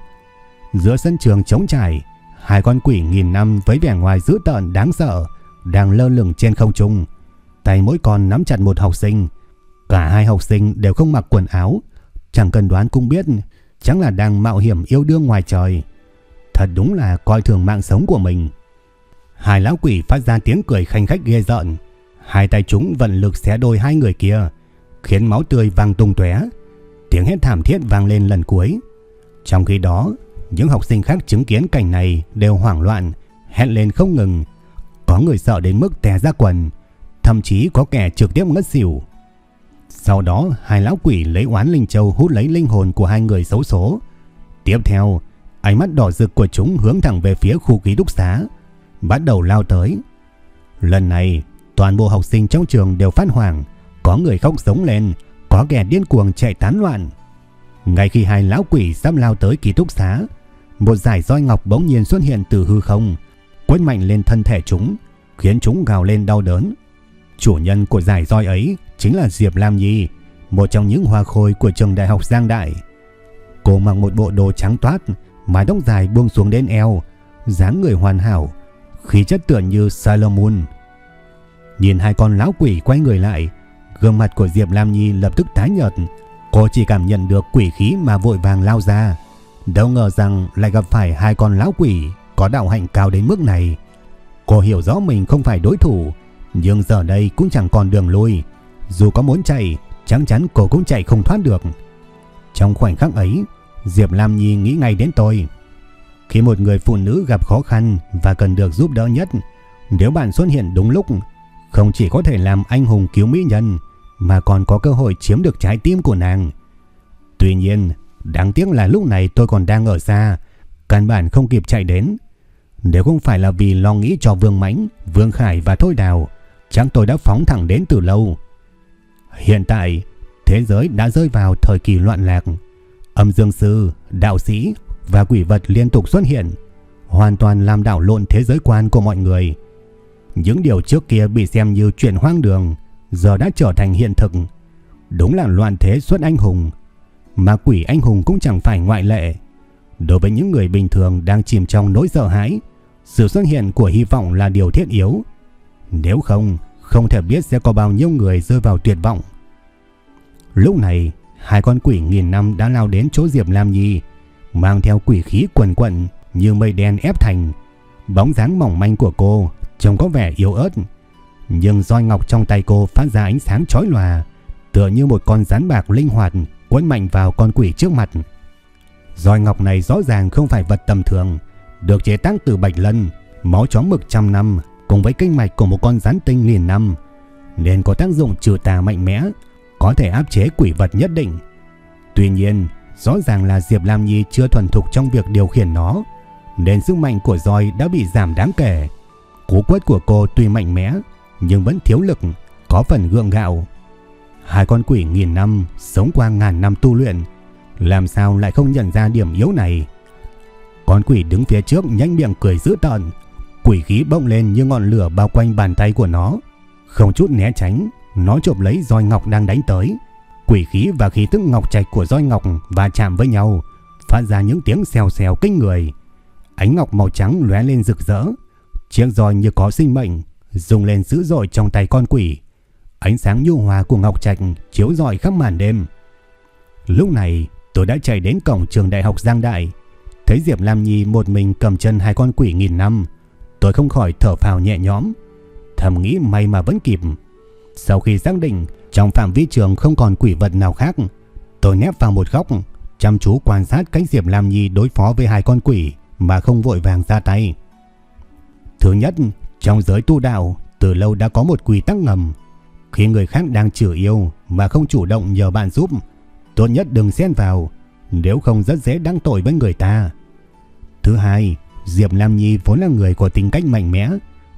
Giữa sân trường trống trải, hai con quỷ nghìn năm với vẻ ngoài dữ tợn đáng sợ đang lơ lửng trên không trung. Tay mỗi con nắm chặt một học sinh. Cả hai học sinh đều không mặc quần áo. Chẳng cần đoán cũng biết, chẳng là đang mạo hiểm yêu đương ngoài trời. Thật đúng là coi thường mạng sống của mình. Hai lão quỷ phát ra tiếng cười khanh khách ghê rợn. Hai tay chúng vận lực xé đôi hai người kia, khiến máu tươi vang tung tóe. Tiếng hét thảm thiết vang lên lần cuối. Trong khi đó, những học sinh khác chứng kiến cảnh này đều hoảng loạn, hét lên không ngừng. Có người sợ đến mức té ra quần, thậm chí có kẻ trực tiếp ngất xỉu. Sau đó, hai lão quỷ lấy oán linh châu hút lấy linh hồn của hai người xấu số. Tiếp theo, ánh mắt đỏ rực của chúng hướng thẳng về phía khu ký túc xá, bắt đầu lao tới. Lần này, toàn bộ học sinh trong trường đều phát hoảng, có người khóc sống lên, có kẻ điên cuồng chạy tán loạn. Ngay khi hai lão quỷ sắp lao tới ký túc xá, một giải roi ngọc bỗng nhiên xuất hiện từ hư không, quét mạnh lên thân thể chúng, khiến chúng gào lên đau đớn. Chủ nhân của giải roi ấy chính là Diệp Lam Nhi, một trong những hoa khôi của trường đại học Giang Đại. Cô mặc một bộ đồ trắng toát, mái tóc dài buông xuống đến eo, dáng người hoàn hảo, khí chất tựa như Solomon. Nhìn hai con lão quỷ quay người lại, gương mặt của Diệp Lam Nhi lập tức tái nhợt. Cô chỉ cảm nhận được quỷ khí mà vội vàng lao ra. Đâu ngờ rằng lại gặp phải hai con lão quỷ có đạo hạnh cao đến mức này. Cô hiểu rõ mình không phải đối thủ, nhưng giờ đây cũng chẳng còn đường lui. Dù có muốn chạy, chắc chắn cô cũng chạy không thoát được. Trong khoảnh khắc ấy, Diệp Lam Nhi nghĩ ngay đến tôi. Khi một người phụ nữ gặp khó khăn và cần được giúp đỡ nhất, nếu bạn xuất hiện đúng lúc, không chỉ có thể làm anh hùng cứu mỹ nhân, mà còn có cơ hội chiếm được trái tim của nàng. Tuy nhiên, đáng tiếc là lúc này tôi còn đang ở xa, căn bản không kịp chạy đến. Nếu không phải là vì lo nghĩ cho Vương Mãnh, Vương Khải và Thôi Đào, chắc tôi đã phóng thẳng đến từ lâu. Hiện tại, thế giới đã rơi vào thời kỳ loạn lạc. Âm dương sư, đạo sĩ và quỷ vật liên tục xuất hiện, hoàn toàn làm đảo lộn thế giới quan của mọi người. Những điều trước kia bị xem như chuyện hoang đường, giờ đã trở thành hiện thực. Đúng là loạn thế xuất anh hùng, mà quỷ anh hùng cũng chẳng phải ngoại lệ. Đối với những người bình thường đang chìm trong nỗi sợ hãi, sự xuất hiện của hy vọng là điều thiết yếu. Nếu không, không thể biết sẽ có bao nhiêu người rơi vào tuyệt vọng. Lúc này, hai con quỷ nghìn năm đã lao đến chỗ Diệp Lam Nhi, mang theo quỷ khí quần quận như mây đen ép thành. Bóng dáng mỏng manh của cô trông có vẻ yếu ớt, nhưng roi ngọc trong tay cô phát ra ánh sáng chói lòa, tựa như một con rắn bạc linh hoạt quấn mạnh vào con quỷ trước mặt. Roi ngọc này rõ ràng không phải vật tầm thường, được chế tác từ bạch lân, máu chó mực trăm năm cùng với kinh mạch của một con rắn tinh nghìn năm, nên có tác dụng trừ tà mạnh mẽ, có thể áp chế quỷ vật nhất định. Tuy nhiên, rõ ràng là Diệp Lam Nhi chưa thuần thục trong việc điều khiển nó, nên sức mạnh của roi đã bị giảm đáng kể. Cú quất của cô tuy mạnh mẽ, nhưng vẫn thiếu lực, có phần gượng gạo. Hai con quỷ nghìn năm sống qua ngàn năm tu luyện, làm sao lại không nhận ra điểm yếu này? Con quỷ đứng phía trước nhanh miệng cười dữ tợn, quỷ khí bỗng lên như ngọn lửa bao quanh bàn tay của nó, không chút né tránh, nó chộp lấy roi ngọc đang đánh tới. Quỷ khí và khí tức ngọc trạch của roi ngọc va chạm với nhau, phát ra những tiếng xèo xèo kinh người. Ánh ngọc màu trắng lóe lên rực rỡ, chiếc roi như có sinh mệnh, rung lên dữ dội trong tay con quỷ. Ánh sáng nhu hòa của ngọc trạch chiếu rọi khắp màn đêm. Lúc này, tôi đã chạy đến cổng trường đại học Giang Đại, thấy Diệp Lam Nhi một mình cầm chân hai con quỷ nghìn năm, tôi không khỏi thở phào nhẹ nhõm, thầm nghĩ may mà vẫn kịp. Sau khi xác định trong phạm vi trường không còn quỷ vật nào khác, tôi nép vào một góc, chăm chú quan sát cách Diệp Lam Nhi đối phó với hai con quỷ mà không vội vàng ra tay. Thứ nhất, trong giới tu đạo, từ lâu đã có một quy tắc ngầm. Khi người khác đang chửi yêu mà không chủ động nhờ bạn giúp, tốt nhất đừng xen vào, nếu không rất dễ đăng tội với người ta. Thứ hai, Diệp Lam Nhi vốn là người có tính cách mạnh mẽ,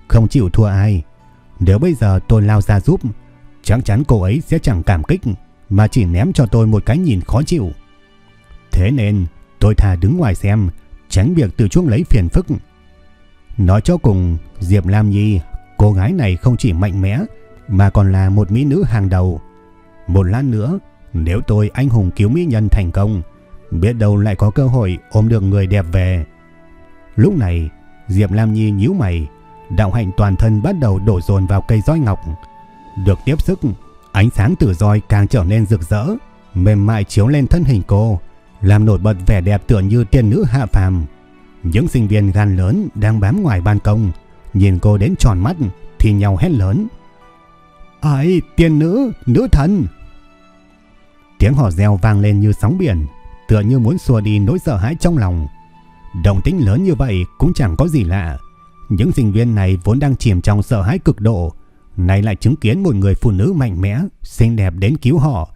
không chịu thua ai. Nếu bây giờ tôi lao ra giúp, chắc chắn cô ấy sẽ chẳng cảm kích mà chỉ ném cho tôi một cái nhìn khó chịu. Thế nên tôi thà đứng ngoài xem, tránh việc từ chuông lấy phiền phức. Nói cho cùng, Diệp Lam Nhi, cô gái này không chỉ mạnh mẽ mà còn là một mỹ nữ hàng đầu. Một lát nữa, nếu tôi anh hùng cứu mỹ nhân thành công, biết đâu lại có cơ hội ôm được người đẹp về. Lúc này, Diệp Lam Nhi nhíu mày, đạo hạnh toàn thân bắt đầu đổ dồn vào cây roi ngọc. Được tiếp sức, ánh sáng từ roi càng trở nên rực rỡ, mềm mại chiếu lên thân hình cô, làm nổi bật vẻ đẹp tựa như tiên nữ hạ phàm. Những sinh viên gan lớn đang bám ngoài ban công, nhìn cô đến tròn mắt thì nhau hét lớn. Ai, tiên nữ, nữ thần! Tiếng họ reo vang lên như sóng biển, tựa như muốn xua đi nỗi sợ hãi trong lòng đồng tính lớn như vậy cũng chẳng có gì lạ. Những sinh viên này vốn đang chìm trong sợ hãi cực độ, nay lại chứng kiến một người phụ nữ mạnh mẽ, xinh đẹp đến cứu họ.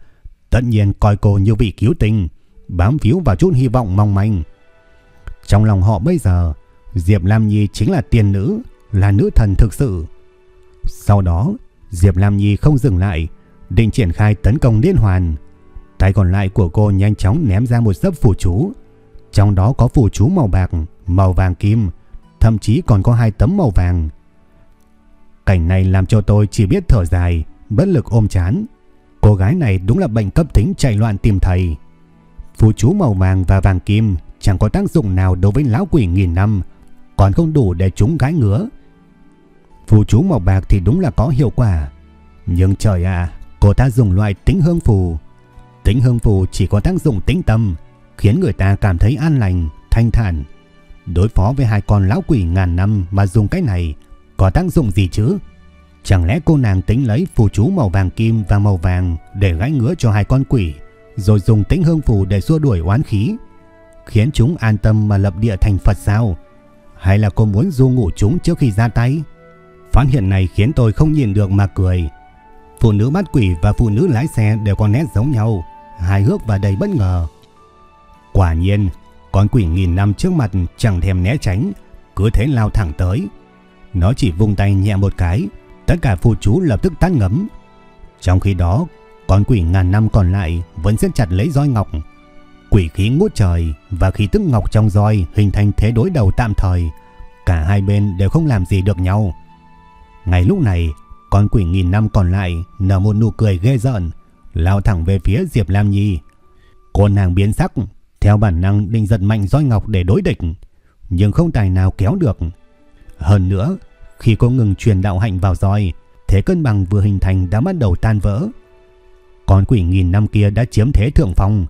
Tất nhiên coi cô như vị cứu tinh, bám víu vào chút hy vọng mong manh. Trong lòng họ bây giờ, Diệp Lam Nhi chính là tiên nữ, là nữ thần thực sự. Sau đó, Diệp Lam Nhi không dừng lại, định triển khai tấn công liên hoàn. Tay còn lại của cô nhanh chóng ném ra một giấc phủ chú. Trong đó có phù chú màu bạc, màu vàng kim, thậm chí còn có hai tấm màu vàng. Cảnh này làm cho tôi chỉ biết thở dài, bất lực ôm chán. Cô gái này đúng là bệnh cấp tính chạy loạn tìm thầy. Phù chú màu vàng và vàng kim chẳng có tác dụng nào đối với lão quỷ nghìn năm, còn không đủ để chúng gái ngứa. Phù chú màu bạc thì đúng là có hiệu quả. Nhưng trời ạ, cô ta dùng loại tính hương phù. Tính hương phù chỉ có tác dụng tính tâm, khiến người ta cảm thấy an lành, thanh thản. Đối phó với hai con lão quỷ ngàn năm mà dùng cái này có tác dụng gì chứ? Chẳng lẽ cô nàng tính lấy phù chú màu vàng kim và màu vàng để gãi ngứa cho hai con quỷ, rồi dùng tĩnh hương phù để xua đuổi oán khí, khiến chúng an tâm mà lập địa thành Phật sao? Hay là cô muốn du ngủ chúng trước khi ra tay? Phát hiện này khiến tôi không nhìn được mà cười. Phụ nữ bắt quỷ và phụ nữ lái xe đều có nét giống nhau, hài hước và đầy bất ngờ. Quả nhiên, con quỷ nghìn năm trước mặt chẳng thèm né tránh, cứ thế lao thẳng tới. Nó chỉ vung tay nhẹ một cái, tất cả phù chú lập tức tắt ngấm. Trong khi đó, con quỷ ngàn năm còn lại vẫn siết chặt lấy roi ngọc. Quỷ khí ngút trời và khí tức ngọc trong roi hình thành thế đối đầu tạm thời. Cả hai bên đều không làm gì được nhau. Ngay lúc này, con quỷ nghìn năm còn lại nở một nụ cười ghê rợn, lao thẳng về phía Diệp Lam Nhi. Cô nàng biến sắc, theo bản năng định giật mạnh roi ngọc để đối địch, nhưng không tài nào kéo được. Hơn nữa, khi cô ngừng truyền đạo hạnh vào roi, thế cân bằng vừa hình thành đã bắt đầu tan vỡ. Con quỷ nghìn năm kia đã chiếm thế thượng phong.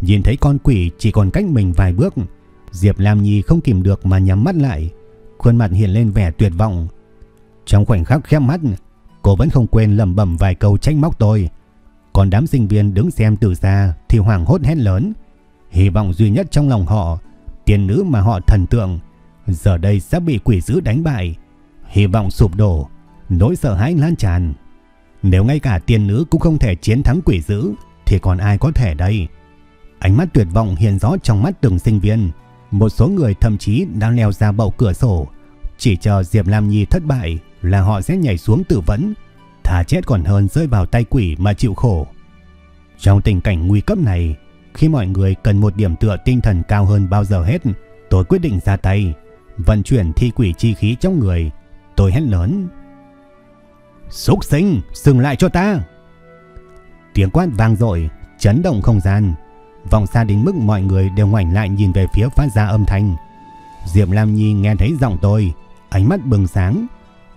Nhìn thấy con quỷ chỉ còn cách mình vài bước, Diệp Lam Nhi không kìm được mà nhắm mắt lại, khuôn mặt hiện lên vẻ tuyệt vọng. Trong khoảnh khắc khép mắt, cô vẫn không quên lẩm bẩm vài câu trách móc tôi. Còn đám sinh viên đứng xem từ xa thì hoảng hốt hét lớn. Hy vọng duy nhất trong lòng họ, tiền nữ mà họ thần tượng, giờ đây sẽ bị quỷ dữ đánh bại. Hy vọng sụp đổ, nỗi sợ hãi lan tràn. Nếu ngay cả tiền nữ cũng không thể chiến thắng quỷ dữ, thì còn ai có thể đây? Ánh mắt tuyệt vọng hiện rõ trong mắt từng sinh viên. Một số người thậm chí đang leo ra bậu cửa sổ, chỉ chờ Diệp Lam Nhi thất bại là họ sẽ nhảy xuống tự vẫn, thà chết còn hơn rơi vào tay quỷ mà chịu khổ. Trong tình cảnh nguy cấp này, khi mọi người cần một điểm tựa tinh thần cao hơn bao giờ hết, tôi quyết định ra tay, vận chuyển thi quỷ chi khí trong người. Tôi hét lớn. Xúc sinh, dừng lại cho ta! Tiếng quát vang dội chấn động không gian. Vòng xa đến mức mọi người đều ngoảnh lại nhìn về phía phát ra âm thanh. Diệp Lam Nhi nghe thấy giọng tôi, ánh mắt bừng sáng,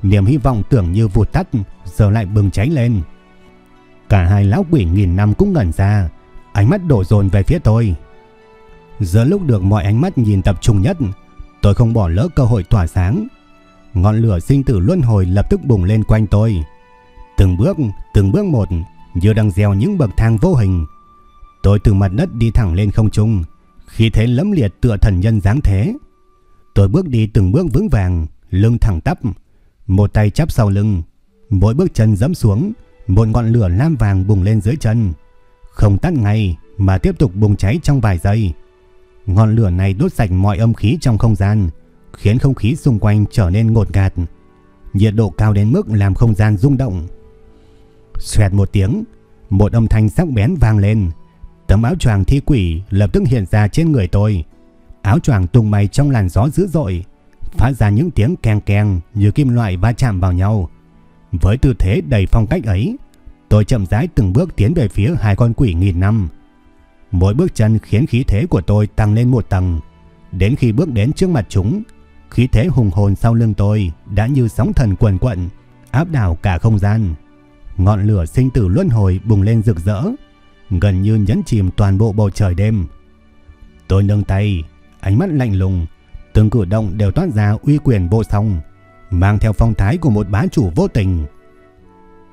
Niềm hy vọng tưởng như vụt tắt Giờ lại bừng cháy lên Cả hai lão quỷ nghìn năm cũng ngẩn ra Ánh mắt đổ dồn về phía tôi. Giờ lúc được mọi ánh mắt nhìn tập trung nhất Tôi không bỏ lỡ cơ hội tỏa sáng. Ngọn lửa sinh tử luân hồi lập tức bùng lên quanh tôi. Từng bước, từng bước một Như đang gieo những bậc thang vô hình. Tôi từ mặt đất đi thẳng lên không trung Khi thế lấm liệt tựa thần nhân dáng thế. Tôi bước đi từng bước vững vàng Lưng thẳng tắp một tay chắp sau lưng, mỗi bước chân dẫm xuống, một ngọn lửa lam vàng bùng lên dưới chân. Không tắt ngay mà tiếp tục bùng cháy trong vài giây. Ngọn lửa này đốt sạch mọi âm khí trong không gian, khiến không khí xung quanh trở nên ngột ngạt. Nhiệt độ cao đến mức làm không gian rung động. Xoẹt một tiếng, một âm thanh sắc bén vang lên. Tấm áo choàng thi quỷ lập tức hiện ra trên người tôi. Áo choàng tung bay trong làn gió dữ dội, phát ra những tiếng keng keng như kim loại va chạm vào nhau. Với tư thế đầy phong cách ấy, tôi chậm rãi từng bước tiến về phía hai con quỷ nghìn năm. Mỗi bước chân khiến khí thế của tôi tăng lên một tầng. Đến khi bước đến trước mặt chúng, khí thế hùng hồn sau lưng tôi đã như sóng thần quần quận, áp đảo cả không gian. Ngọn lửa sinh tử luân hồi bùng lên rực rỡ, gần như nhấn chìm toàn bộ bầu trời đêm. Tôi nâng tay, ánh mắt lạnh lùng, Từng cử động đều toát ra uy quyền vô song, mang theo phong thái của một bá chủ vô tình.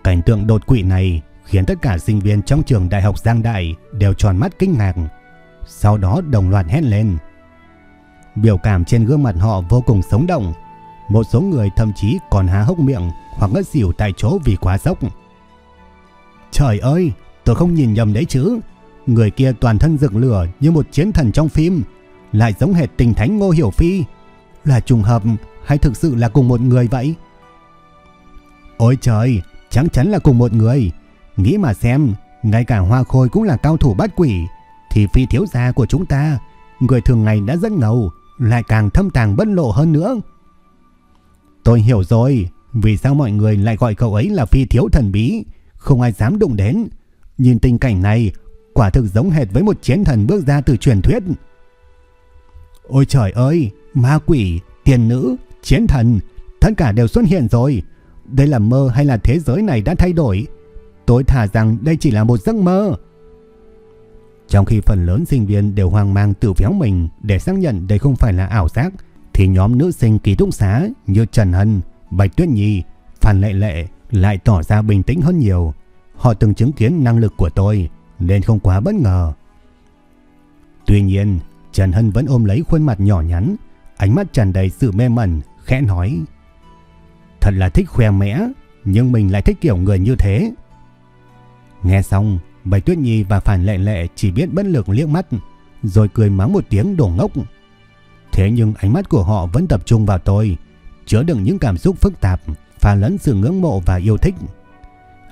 Cảnh tượng đột quỵ này khiến tất cả sinh viên trong trường đại học Giang Đại đều tròn mắt kinh ngạc, sau đó đồng loạt hét lên. Biểu cảm trên gương mặt họ vô cùng sống động, một số người thậm chí còn há hốc miệng hoặc ngất xỉu tại chỗ vì quá sốc. Trời ơi, tôi không nhìn nhầm đấy chứ. Người kia toàn thân rực lửa như một chiến thần trong phim, lại giống hệt tình thánh Ngô Hiểu Phi. Là trùng hợp hay thực sự là cùng một người vậy? Ôi trời, chắc chắn là cùng một người. Nghĩ mà xem, ngay cả Hoa Khôi cũng là cao thủ bắt quỷ, thì phi thiếu gia của chúng ta, người thường ngày đã rất ngầu, lại càng thâm tàng bất lộ hơn nữa. Tôi hiểu rồi, vì sao mọi người lại gọi cậu ấy là phi thiếu thần bí, không ai dám đụng đến. Nhìn tình cảnh này, quả thực giống hệt với một chiến thần bước ra từ truyền thuyết. Ôi trời ơi, ma quỷ, tiền nữ, chiến thần, tất cả đều xuất hiện rồi. Đây là mơ hay là thế giới này đã thay đổi? Tôi thả rằng đây chỉ là một giấc mơ. Trong khi phần lớn sinh viên đều hoang mang tự véo mình để xác nhận đây không phải là ảo giác, thì nhóm nữ sinh ký túc xá như Trần Hân, Bạch Tuyết Nhi, Phan Lệ Lệ lại tỏ ra bình tĩnh hơn nhiều. Họ từng chứng kiến năng lực của tôi, nên không quá bất ngờ. Tuy nhiên, Trần Hân vẫn ôm lấy khuôn mặt nhỏ nhắn, ánh mắt tràn đầy sự mê mẩn, khẽ nói. Thật là thích khoe mẽ, nhưng mình lại thích kiểu người như thế. Nghe xong, Bạch Tuyết Nhi và Phản Lệ Lệ chỉ biết bất lực liếc mắt, rồi cười mắng một tiếng đổ ngốc. Thế nhưng ánh mắt của họ vẫn tập trung vào tôi, chứa đựng những cảm xúc phức tạp, pha lẫn sự ngưỡng mộ và yêu thích.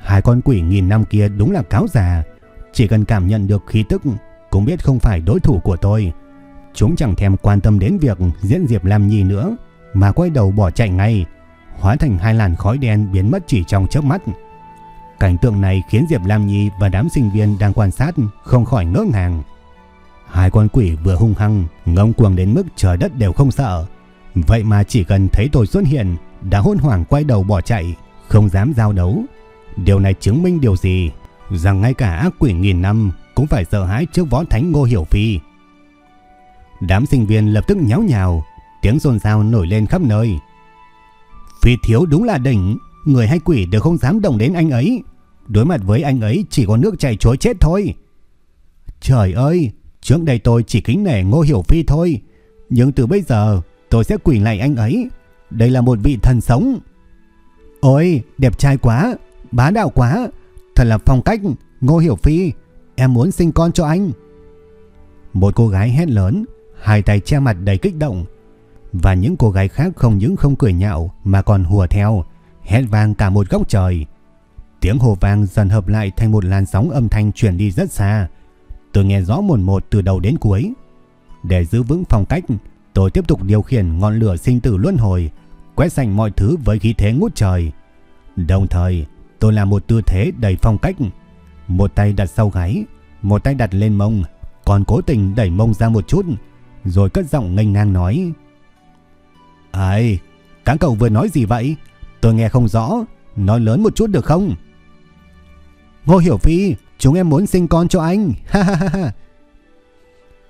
Hai con quỷ nghìn năm kia đúng là cáo già, chỉ cần cảm nhận được khí tức cũng biết không phải đối thủ của tôi. Chúng chẳng thèm quan tâm đến việc diễn Diệp Lam Nhi nữa, mà quay đầu bỏ chạy ngay, hóa thành hai làn khói đen biến mất chỉ trong chớp mắt. Cảnh tượng này khiến Diệp Lam Nhi và đám sinh viên đang quan sát không khỏi ngỡ ngàng. Hai con quỷ vừa hung hăng, ngông cuồng đến mức trời đất đều không sợ. Vậy mà chỉ cần thấy tôi xuất hiện, đã hôn hoảng quay đầu bỏ chạy, không dám giao đấu. Điều này chứng minh điều gì? Rằng ngay cả ác quỷ nghìn năm cũng phải sợ hãi trước võ thánh Ngô Hiểu Phi. Đám sinh viên lập tức nháo nhào, tiếng xôn xao nổi lên khắp nơi. Phi thiếu đúng là đỉnh, người hay quỷ đều không dám động đến anh ấy. Đối mặt với anh ấy chỉ có nước chảy chối chết thôi. Trời ơi, trước đây tôi chỉ kính nể Ngô Hiểu Phi thôi, nhưng từ bây giờ tôi sẽ quỳ lại anh ấy. Đây là một vị thần sống. Ôi, đẹp trai quá, bá đạo quá, thật là phong cách, Ngô Hiểu Phi, em muốn sinh con cho anh. Một cô gái hét lớn, hai tay che mặt đầy kích động. Và những cô gái khác không những không cười nhạo mà còn hùa theo, hét vang cả một góc trời. Tiếng hồ vang dần hợp lại thành một làn sóng âm thanh truyền đi rất xa. Tôi nghe rõ một một từ đầu đến cuối. Để giữ vững phong cách, tôi tiếp tục điều khiển ngọn lửa sinh tử luân hồi, quét sạch mọi thứ với khí thế ngút trời. Đồng thời, tôi làm một tư thế đầy phong cách. Một tay đặt sau gáy, một tay đặt lên mông, còn cố tình đẩy mông ra một chút, rồi cất giọng ngây ngang nói. Ai, các cậu vừa nói gì vậy? Tôi nghe không rõ, nói lớn một chút được không? Ngô Hiểu Phi, chúng em muốn sinh con cho anh. Ha ha ha.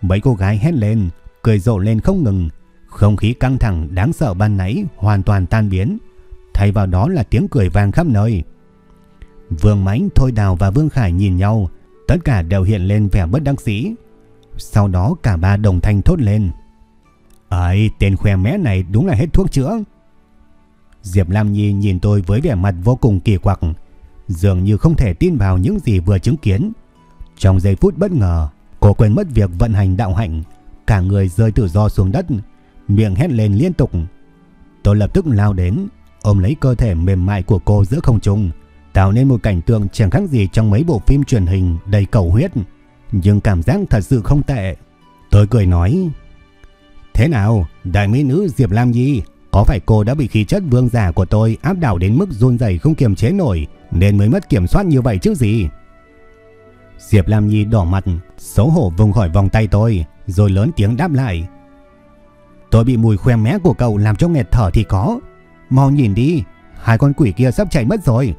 Mấy cô gái hét lên, cười rộ lên không ngừng. Không khí căng thẳng đáng sợ ban nãy hoàn toàn tan biến. Thay vào đó là tiếng cười vang khắp nơi. Vương Mãnh, Thôi Đào và Vương Khải nhìn nhau, tất cả đều hiện lên vẻ bất đắc dĩ. Sau đó cả ba đồng thanh thốt lên. Ấy, tên khoe mẽ này đúng là hết thuốc chữa. Diệp Lam Nhi nhìn tôi với vẻ mặt vô cùng kỳ quặc, dường như không thể tin vào những gì vừa chứng kiến. Trong giây phút bất ngờ, cô quên mất việc vận hành đạo hạnh, cả người rơi tự do xuống đất, miệng hét lên liên tục. Tôi lập tức lao đến, ôm lấy cơ thể mềm mại của cô giữa không trung, tạo nên một cảnh tượng chẳng khác gì trong mấy bộ phim truyền hình đầy cầu huyết, nhưng cảm giác thật sự không tệ. Tôi cười nói, Thế nào, đại mỹ nữ Diệp Lam Nhi, có phải cô đã bị khí chất vương giả của tôi áp đảo đến mức run rẩy không kiềm chế nổi nên mới mất kiểm soát như vậy chứ gì? Diệp Lam Nhi đỏ mặt, xấu hổ vùng khỏi vòng tay tôi, rồi lớn tiếng đáp lại. Tôi bị mùi khoe mẽ của cậu làm cho nghẹt thở thì có. Mau nhìn đi, hai con quỷ kia sắp chạy mất rồi.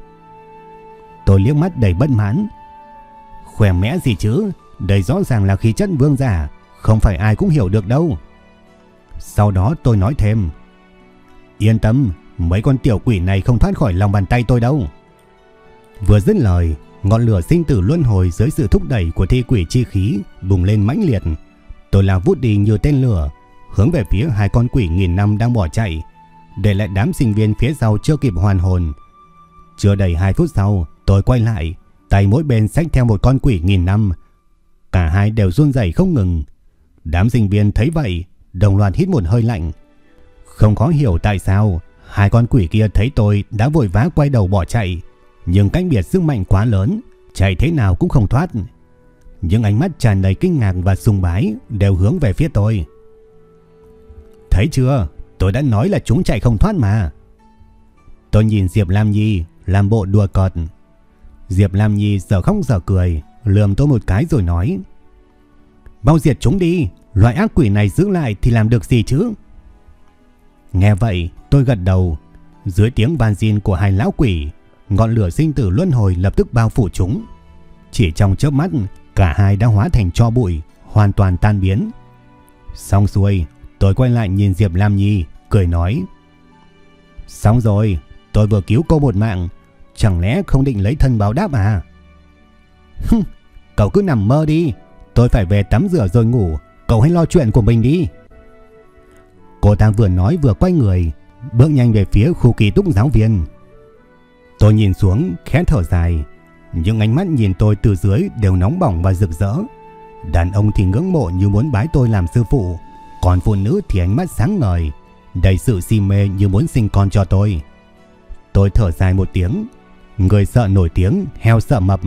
Tôi liếc mắt đầy bất mãn. Khoe mẽ gì chứ, đây rõ ràng là khí chất vương giả, không phải ai cũng hiểu được đâu. Sau đó tôi nói thêm. Yên tâm, mấy con tiểu quỷ này không thoát khỏi lòng bàn tay tôi đâu. Vừa dứt lời, ngọn lửa sinh tử luân hồi dưới sự thúc đẩy của thi quỷ chi khí bùng lên mãnh liệt. Tôi lao vút đi như tên lửa, hướng về phía hai con quỷ nghìn năm đang bỏ chạy, để lại đám sinh viên phía sau chưa kịp hoàn hồn. Chưa đầy 2 phút sau, tôi quay lại, tay mỗi bên xách theo một con quỷ nghìn năm. Cả hai đều run rẩy không ngừng. Đám sinh viên thấy vậy, đồng loạt hít một hơi lạnh. Không có hiểu tại sao hai con quỷ kia thấy tôi đã vội vã quay đầu bỏ chạy, nhưng cách biệt sức mạnh quá lớn, chạy thế nào cũng không thoát. Những ánh mắt tràn đầy kinh ngạc và sùng bái đều hướng về phía tôi. Thấy chưa, tôi đã nói là chúng chạy không thoát mà. Tôi nhìn Diệp Lam Nhi làm bộ đùa cợt. Diệp Lam Nhi giờ không giờ cười, lườm tôi một cái rồi nói: "Bao diệt chúng đi, loại ác quỷ này giữ lại thì làm được gì chứ?" Nghe vậy, tôi gật đầu. Dưới tiếng van xin của hai lão quỷ, ngọn lửa sinh tử luân hồi lập tức bao phủ chúng. Chỉ trong chớp mắt, cả hai đã hóa thành tro bụi, hoàn toàn tan biến. Xong xuôi, tôi quay lại nhìn Diệp Lam Nhi, cười nói. Xong rồi, tôi vừa cứu cô một mạng, chẳng lẽ không định lấy thân báo đáp à? cậu cứ nằm mơ đi. Tôi phải về tắm rửa rồi ngủ, cậu hãy lo chuyện của mình đi. Cô ta vừa nói vừa quay người, bước nhanh về phía khu ký túc giáo viên. Tôi nhìn xuống, khẽ thở dài. Những ánh mắt nhìn tôi từ dưới đều nóng bỏng và rực rỡ. Đàn ông thì ngưỡng mộ như muốn bái tôi làm sư phụ, còn phụ nữ thì ánh mắt sáng ngời, đầy sự si mê như muốn sinh con cho tôi. Tôi thở dài một tiếng, người sợ nổi tiếng, heo sợ mập.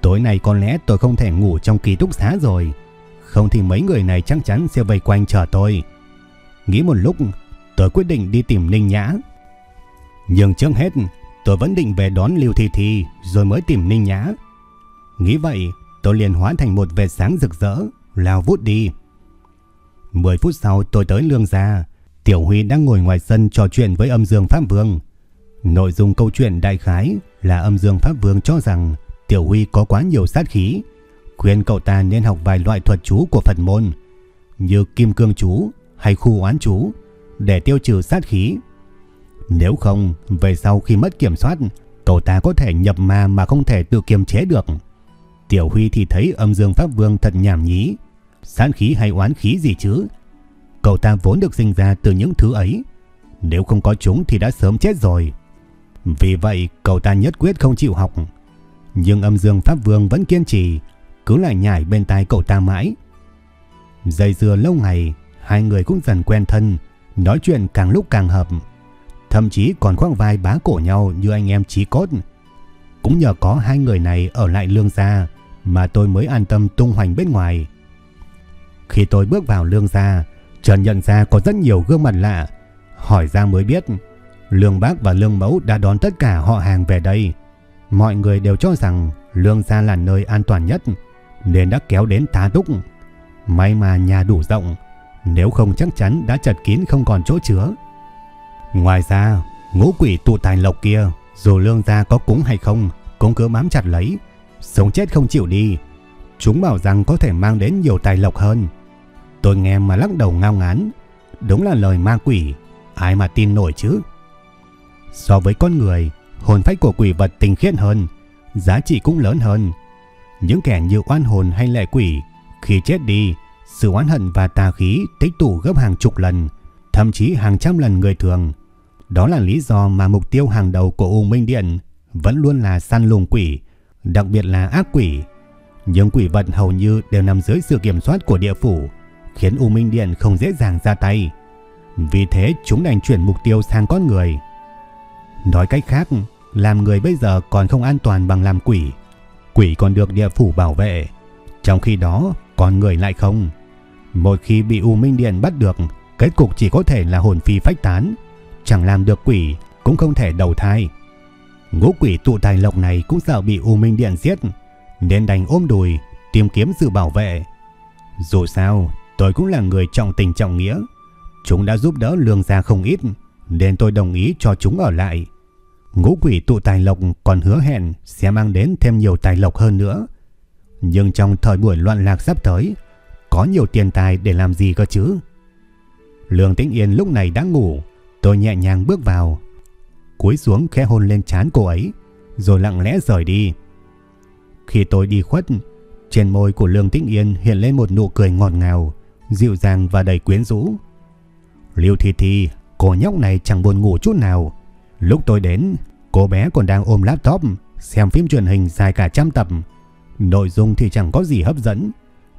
Tối nay có lẽ tôi không thể ngủ trong ký túc xá rồi, không thì mấy người này chắc chắn sẽ vây quanh chờ tôi. Nghĩ một lúc, tôi quyết định đi tìm Ninh Nhã. Nhưng trước hết, tôi vẫn định về đón Lưu Thi Thi rồi mới tìm Ninh Nhã. Nghĩ vậy, tôi liền hóa thành một vệt sáng rực rỡ, lao vút đi. 10 phút sau tôi tới lương gia, Tiểu Huy đang ngồi ngoài sân trò chuyện với âm dương Pháp Vương. Nội dung câu chuyện đại khái là âm dương Pháp Vương cho rằng Tiểu Huy có quá nhiều sát khí, khuyên cậu ta nên học vài loại thuật chú của Phật môn, như kim cương chú hay khu oán chú, để tiêu trừ sát khí. Nếu không, về sau khi mất kiểm soát, cậu ta có thể nhập ma mà không thể tự kiềm chế được. Tiểu Huy thì thấy âm dương Pháp Vương thật nhảm nhí, sát khí hay oán khí gì chứ. Cậu ta vốn được sinh ra từ những thứ ấy, nếu không có chúng thì đã sớm chết rồi. Vì vậy cậu ta nhất quyết không chịu học. Nhưng âm dương Pháp Vương vẫn kiên trì, cứ lại nhảy bên tai cậu ta mãi. Dây dưa lâu ngày, hai người cũng dần quen thân, nói chuyện càng lúc càng hợp. Thậm chí còn khoác vai bá cổ nhau như anh em chí cốt. Cũng nhờ có hai người này ở lại lương gia mà tôi mới an tâm tung hoành bên ngoài. Khi tôi bước vào lương gia, Trần nhận ra có rất nhiều gương mặt lạ. Hỏi ra mới biết, Lương Bác và Lương Mẫu đã đón tất cả họ hàng về đây. Mọi người đều cho rằng Lương gia là nơi an toàn nhất, nên đã kéo đến tá túc. May mà nhà đủ rộng, nếu không chắc chắn đã chật kín không còn chỗ chứa. Ngoài ra, ngũ quỷ tụ tài lộc kia, dù lương gia có cúng hay không, cũng cứ bám chặt lấy, sống chết không chịu đi. Chúng bảo rằng có thể mang đến nhiều tài lộc hơn. Tôi nghe mà lắc đầu ngao ngán, đúng là lời ma quỷ, ai mà tin nổi chứ. So với con người, hồn phách của quỷ vật tinh khiết hơn, giá trị cũng lớn hơn. Những kẻ như oan hồn hay lệ quỷ, khi chết đi, sự oán hận và tà khí tích tụ gấp hàng chục lần, thậm chí hàng trăm lần người thường. Đó là lý do mà mục tiêu hàng đầu của U Minh Điện vẫn luôn là săn lùng quỷ, đặc biệt là ác quỷ. Nhưng quỷ vật hầu như đều nằm dưới sự kiểm soát của địa phủ, khiến U Minh Điện không dễ dàng ra tay. Vì thế chúng đành chuyển mục tiêu sang con người. Nói cách khác, làm người bây giờ còn không an toàn bằng làm quỷ. Quỷ còn được địa phủ bảo vệ, trong khi đó con người lại không. Một khi bị U Minh Điện bắt được, kết cục chỉ có thể là hồn phi phách tán, chẳng làm được quỷ cũng không thể đầu thai. Ngũ quỷ tụ tài lộc này cũng sợ bị U Minh Điện giết, nên đành ôm đùi tìm kiếm sự bảo vệ. Dù sao, tôi cũng là người trọng tình trọng nghĩa, chúng đã giúp đỡ lương gia không ít, nên tôi đồng ý cho chúng ở lại. Ngũ quỷ tụ tài lộc còn hứa hẹn sẽ mang đến thêm nhiều tài lộc hơn nữa. Nhưng trong thời buổi loạn lạc sắp tới, có nhiều tiền tài để làm gì cơ chứ? Lương Tĩnh Yên lúc này đã ngủ, tôi nhẹ nhàng bước vào, cúi xuống khẽ hôn lên trán cô ấy, rồi lặng lẽ rời đi. Khi tôi đi khuất, trên môi của Lương Tĩnh Yên hiện lên một nụ cười ngọt ngào, dịu dàng và đầy quyến rũ. Liêu Thi Thi, cô nhóc này chẳng buồn ngủ chút nào. Lúc tôi đến, cô bé còn đang ôm laptop, xem phim truyền hình dài cả trăm tập. Nội dung thì chẳng có gì hấp dẫn,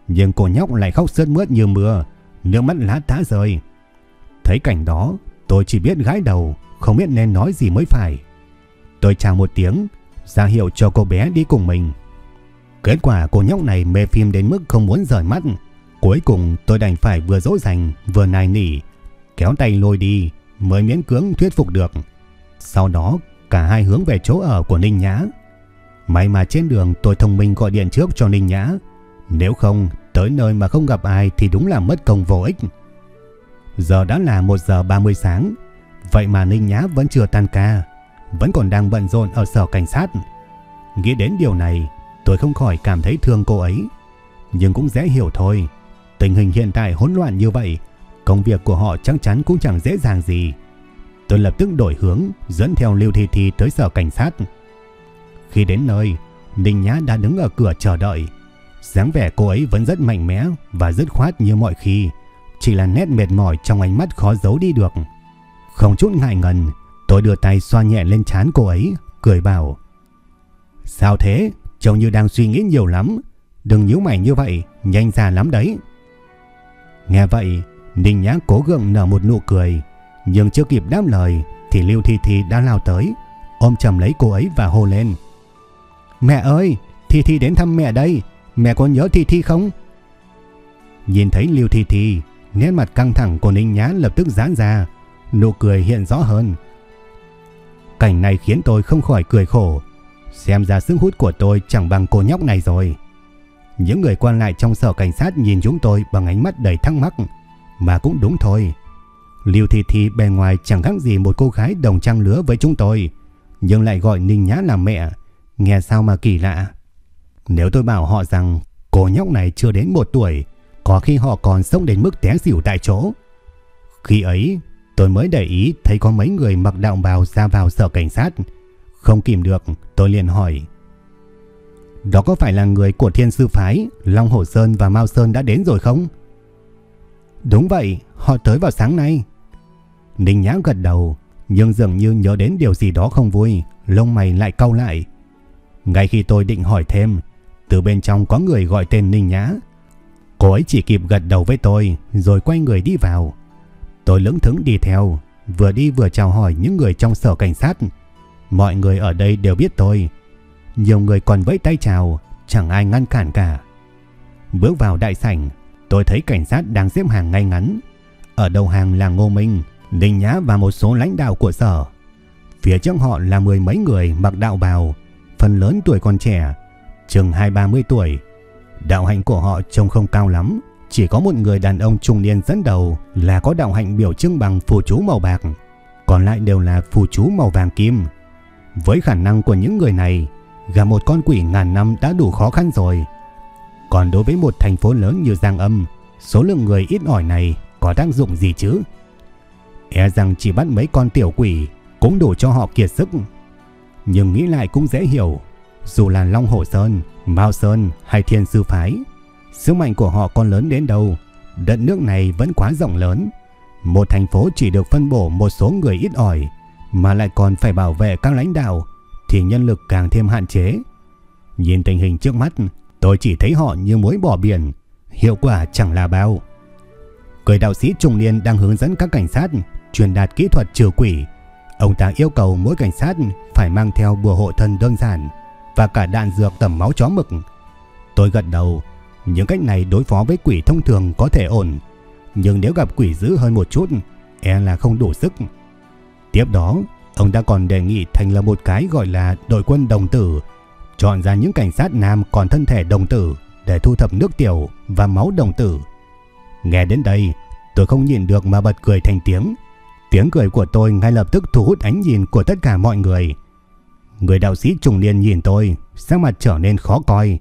nhưng cô nhóc lại khóc sướt mướt như mưa, nước mắt lá tá rơi. Thấy cảnh đó, tôi chỉ biết gãi đầu, không biết nên nói gì mới phải. Tôi chào một tiếng, ra hiệu cho cô bé đi cùng mình. Kết quả cô nhóc này mê phim đến mức không muốn rời mắt. Cuối cùng tôi đành phải vừa dỗ dành vừa nài nỉ, kéo tay lôi đi mới miễn cưỡng thuyết phục được. Sau đó, cả hai hướng về chỗ ở của Ninh Nhã. May mà trên đường tôi thông minh gọi điện trước cho Ninh Nhã. Nếu không, tới nơi mà không gặp ai thì đúng là mất công vô ích. Giờ đã là 1 giờ 30 sáng. Vậy mà Ninh Nhã vẫn chưa tan ca. Vẫn còn đang bận rộn ở sở cảnh sát. Nghĩ đến điều này, tôi không khỏi cảm thấy thương cô ấy. Nhưng cũng dễ hiểu thôi. Tình hình hiện tại hỗn loạn như vậy. Công việc của họ chắc chắn cũng chẳng dễ dàng gì. Tôi lập tức đổi hướng dẫn theo Lưu Thi Thi tới sở cảnh sát. Khi đến nơi, Ninh Nhã đã đứng ở cửa chờ đợi. dáng vẻ cô ấy vẫn rất mạnh mẽ và dứt khoát như mọi khi, chỉ là nét mệt mỏi trong ánh mắt khó giấu đi được. Không chút ngại ngần, tôi đưa tay xoa nhẹ lên trán cô ấy, cười bảo: "Sao thế? Trông như đang suy nghĩ nhiều lắm, đừng nhíu mày như vậy, nhanh ra lắm đấy." Nghe vậy, Ninh Nhã cố gượng nở một nụ cười, nhưng chưa kịp đáp lời thì Lưu Thi Thi đã lao tới, ôm chầm lấy cô ấy và hô lên. Mẹ ơi, Thi Thi đến thăm mẹ đây, mẹ có nhớ Thi Thi không? Nhìn thấy Lưu Thi Thi, nét mặt căng thẳng của Ninh Nhã lập tức giãn ra, nụ cười hiện rõ hơn. Cảnh này khiến tôi không khỏi cười khổ, xem ra sức hút của tôi chẳng bằng cô nhóc này rồi. Những người quan lại trong sở cảnh sát nhìn chúng tôi bằng ánh mắt đầy thắc mắc, mà cũng đúng thôi. Lưu Thi Thi bề ngoài chẳng khác gì một cô gái đồng trang lứa với chúng tôi, nhưng lại gọi Ninh Nhã là mẹ, nghe sao mà kỳ lạ. Nếu tôi bảo họ rằng cô nhóc này chưa đến một tuổi, có khi họ còn sống đến mức té xỉu tại chỗ. Khi ấy, tôi mới để ý thấy có mấy người mặc đạo bào ra vào sở cảnh sát. Không kìm được, tôi liền hỏi. Đó có phải là người của thiên sư phái, Long Hổ Sơn và Mao Sơn đã đến rồi không? Đúng vậy, họ tới vào sáng nay. Ninh Nhã gật đầu, nhưng dường như nhớ đến điều gì đó không vui, lông mày lại cau lại. Ngay khi tôi định hỏi thêm, từ bên trong có người gọi tên Ninh Nhã. Cô ấy chỉ kịp gật đầu với tôi, rồi quay người đi vào. Tôi lững thững đi theo, vừa đi vừa chào hỏi những người trong sở cảnh sát. Mọi người ở đây đều biết tôi. Nhiều người còn vẫy tay chào, chẳng ai ngăn cản cả. Bước vào đại sảnh, tôi thấy cảnh sát đang xếp hàng ngay ngắn. Ở đầu hàng là Ngô Minh, Ninh Nhã và một số lãnh đạo của sở. Phía trước họ là mười mấy người mặc đạo bào, phần lớn tuổi còn trẻ, chừng hai ba mươi tuổi. Đạo hạnh của họ trông không cao lắm, chỉ có một người đàn ông trung niên dẫn đầu là có đạo hạnh biểu trưng bằng phù chú màu bạc, còn lại đều là phù chú màu vàng kim. Với khả năng của những người này, gặp một con quỷ ngàn năm đã đủ khó khăn rồi. Còn đối với một thành phố lớn như Giang Âm, số lượng người ít ỏi này có tác dụng gì chứ? E rằng chỉ bắt mấy con tiểu quỷ cũng đủ cho họ kiệt sức. Nhưng nghĩ lại cũng dễ hiểu, dù là Long Hổ Sơn, Mao Sơn hay Thiên Sư Phái, sức mạnh của họ còn lớn đến đâu, đất nước này vẫn quá rộng lớn. Một thành phố chỉ được phân bổ một số người ít ỏi, mà lại còn phải bảo vệ các lãnh đạo, thì nhân lực càng thêm hạn chế. Nhìn tình hình trước mắt, tôi chỉ thấy họ như mối bỏ biển, hiệu quả chẳng là bao. Cười đạo sĩ trung niên đang hướng dẫn các cảnh sát truyền đạt kỹ thuật trừ quỷ. Ông ta yêu cầu mỗi cảnh sát phải mang theo bùa hộ thân đơn giản và cả đạn dược tẩm máu chó mực. Tôi gật đầu, những cách này đối phó với quỷ thông thường có thể ổn, nhưng nếu gặp quỷ dữ hơn một chút, e là không đủ sức. Tiếp đó, ông ta còn đề nghị thành lập một cái gọi là đội quân đồng tử, chọn ra những cảnh sát nam còn thân thể đồng tử để thu thập nước tiểu và máu đồng tử. Nghe đến đây, tôi không nhìn được mà bật cười thành tiếng. Tiếng cười của tôi ngay lập tức thu hút ánh nhìn của tất cả mọi người. Người đạo sĩ trùng niên nhìn tôi, sắc mặt trở nên khó coi.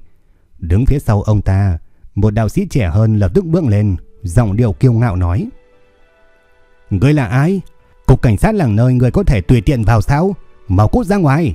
Đứng phía sau ông ta, một đạo sĩ trẻ hơn lập tức bước lên, giọng điệu kiêu ngạo nói. Người là ai? Cục cảnh sát là nơi người có thể tùy tiện vào sao? Mau cút ra ngoài!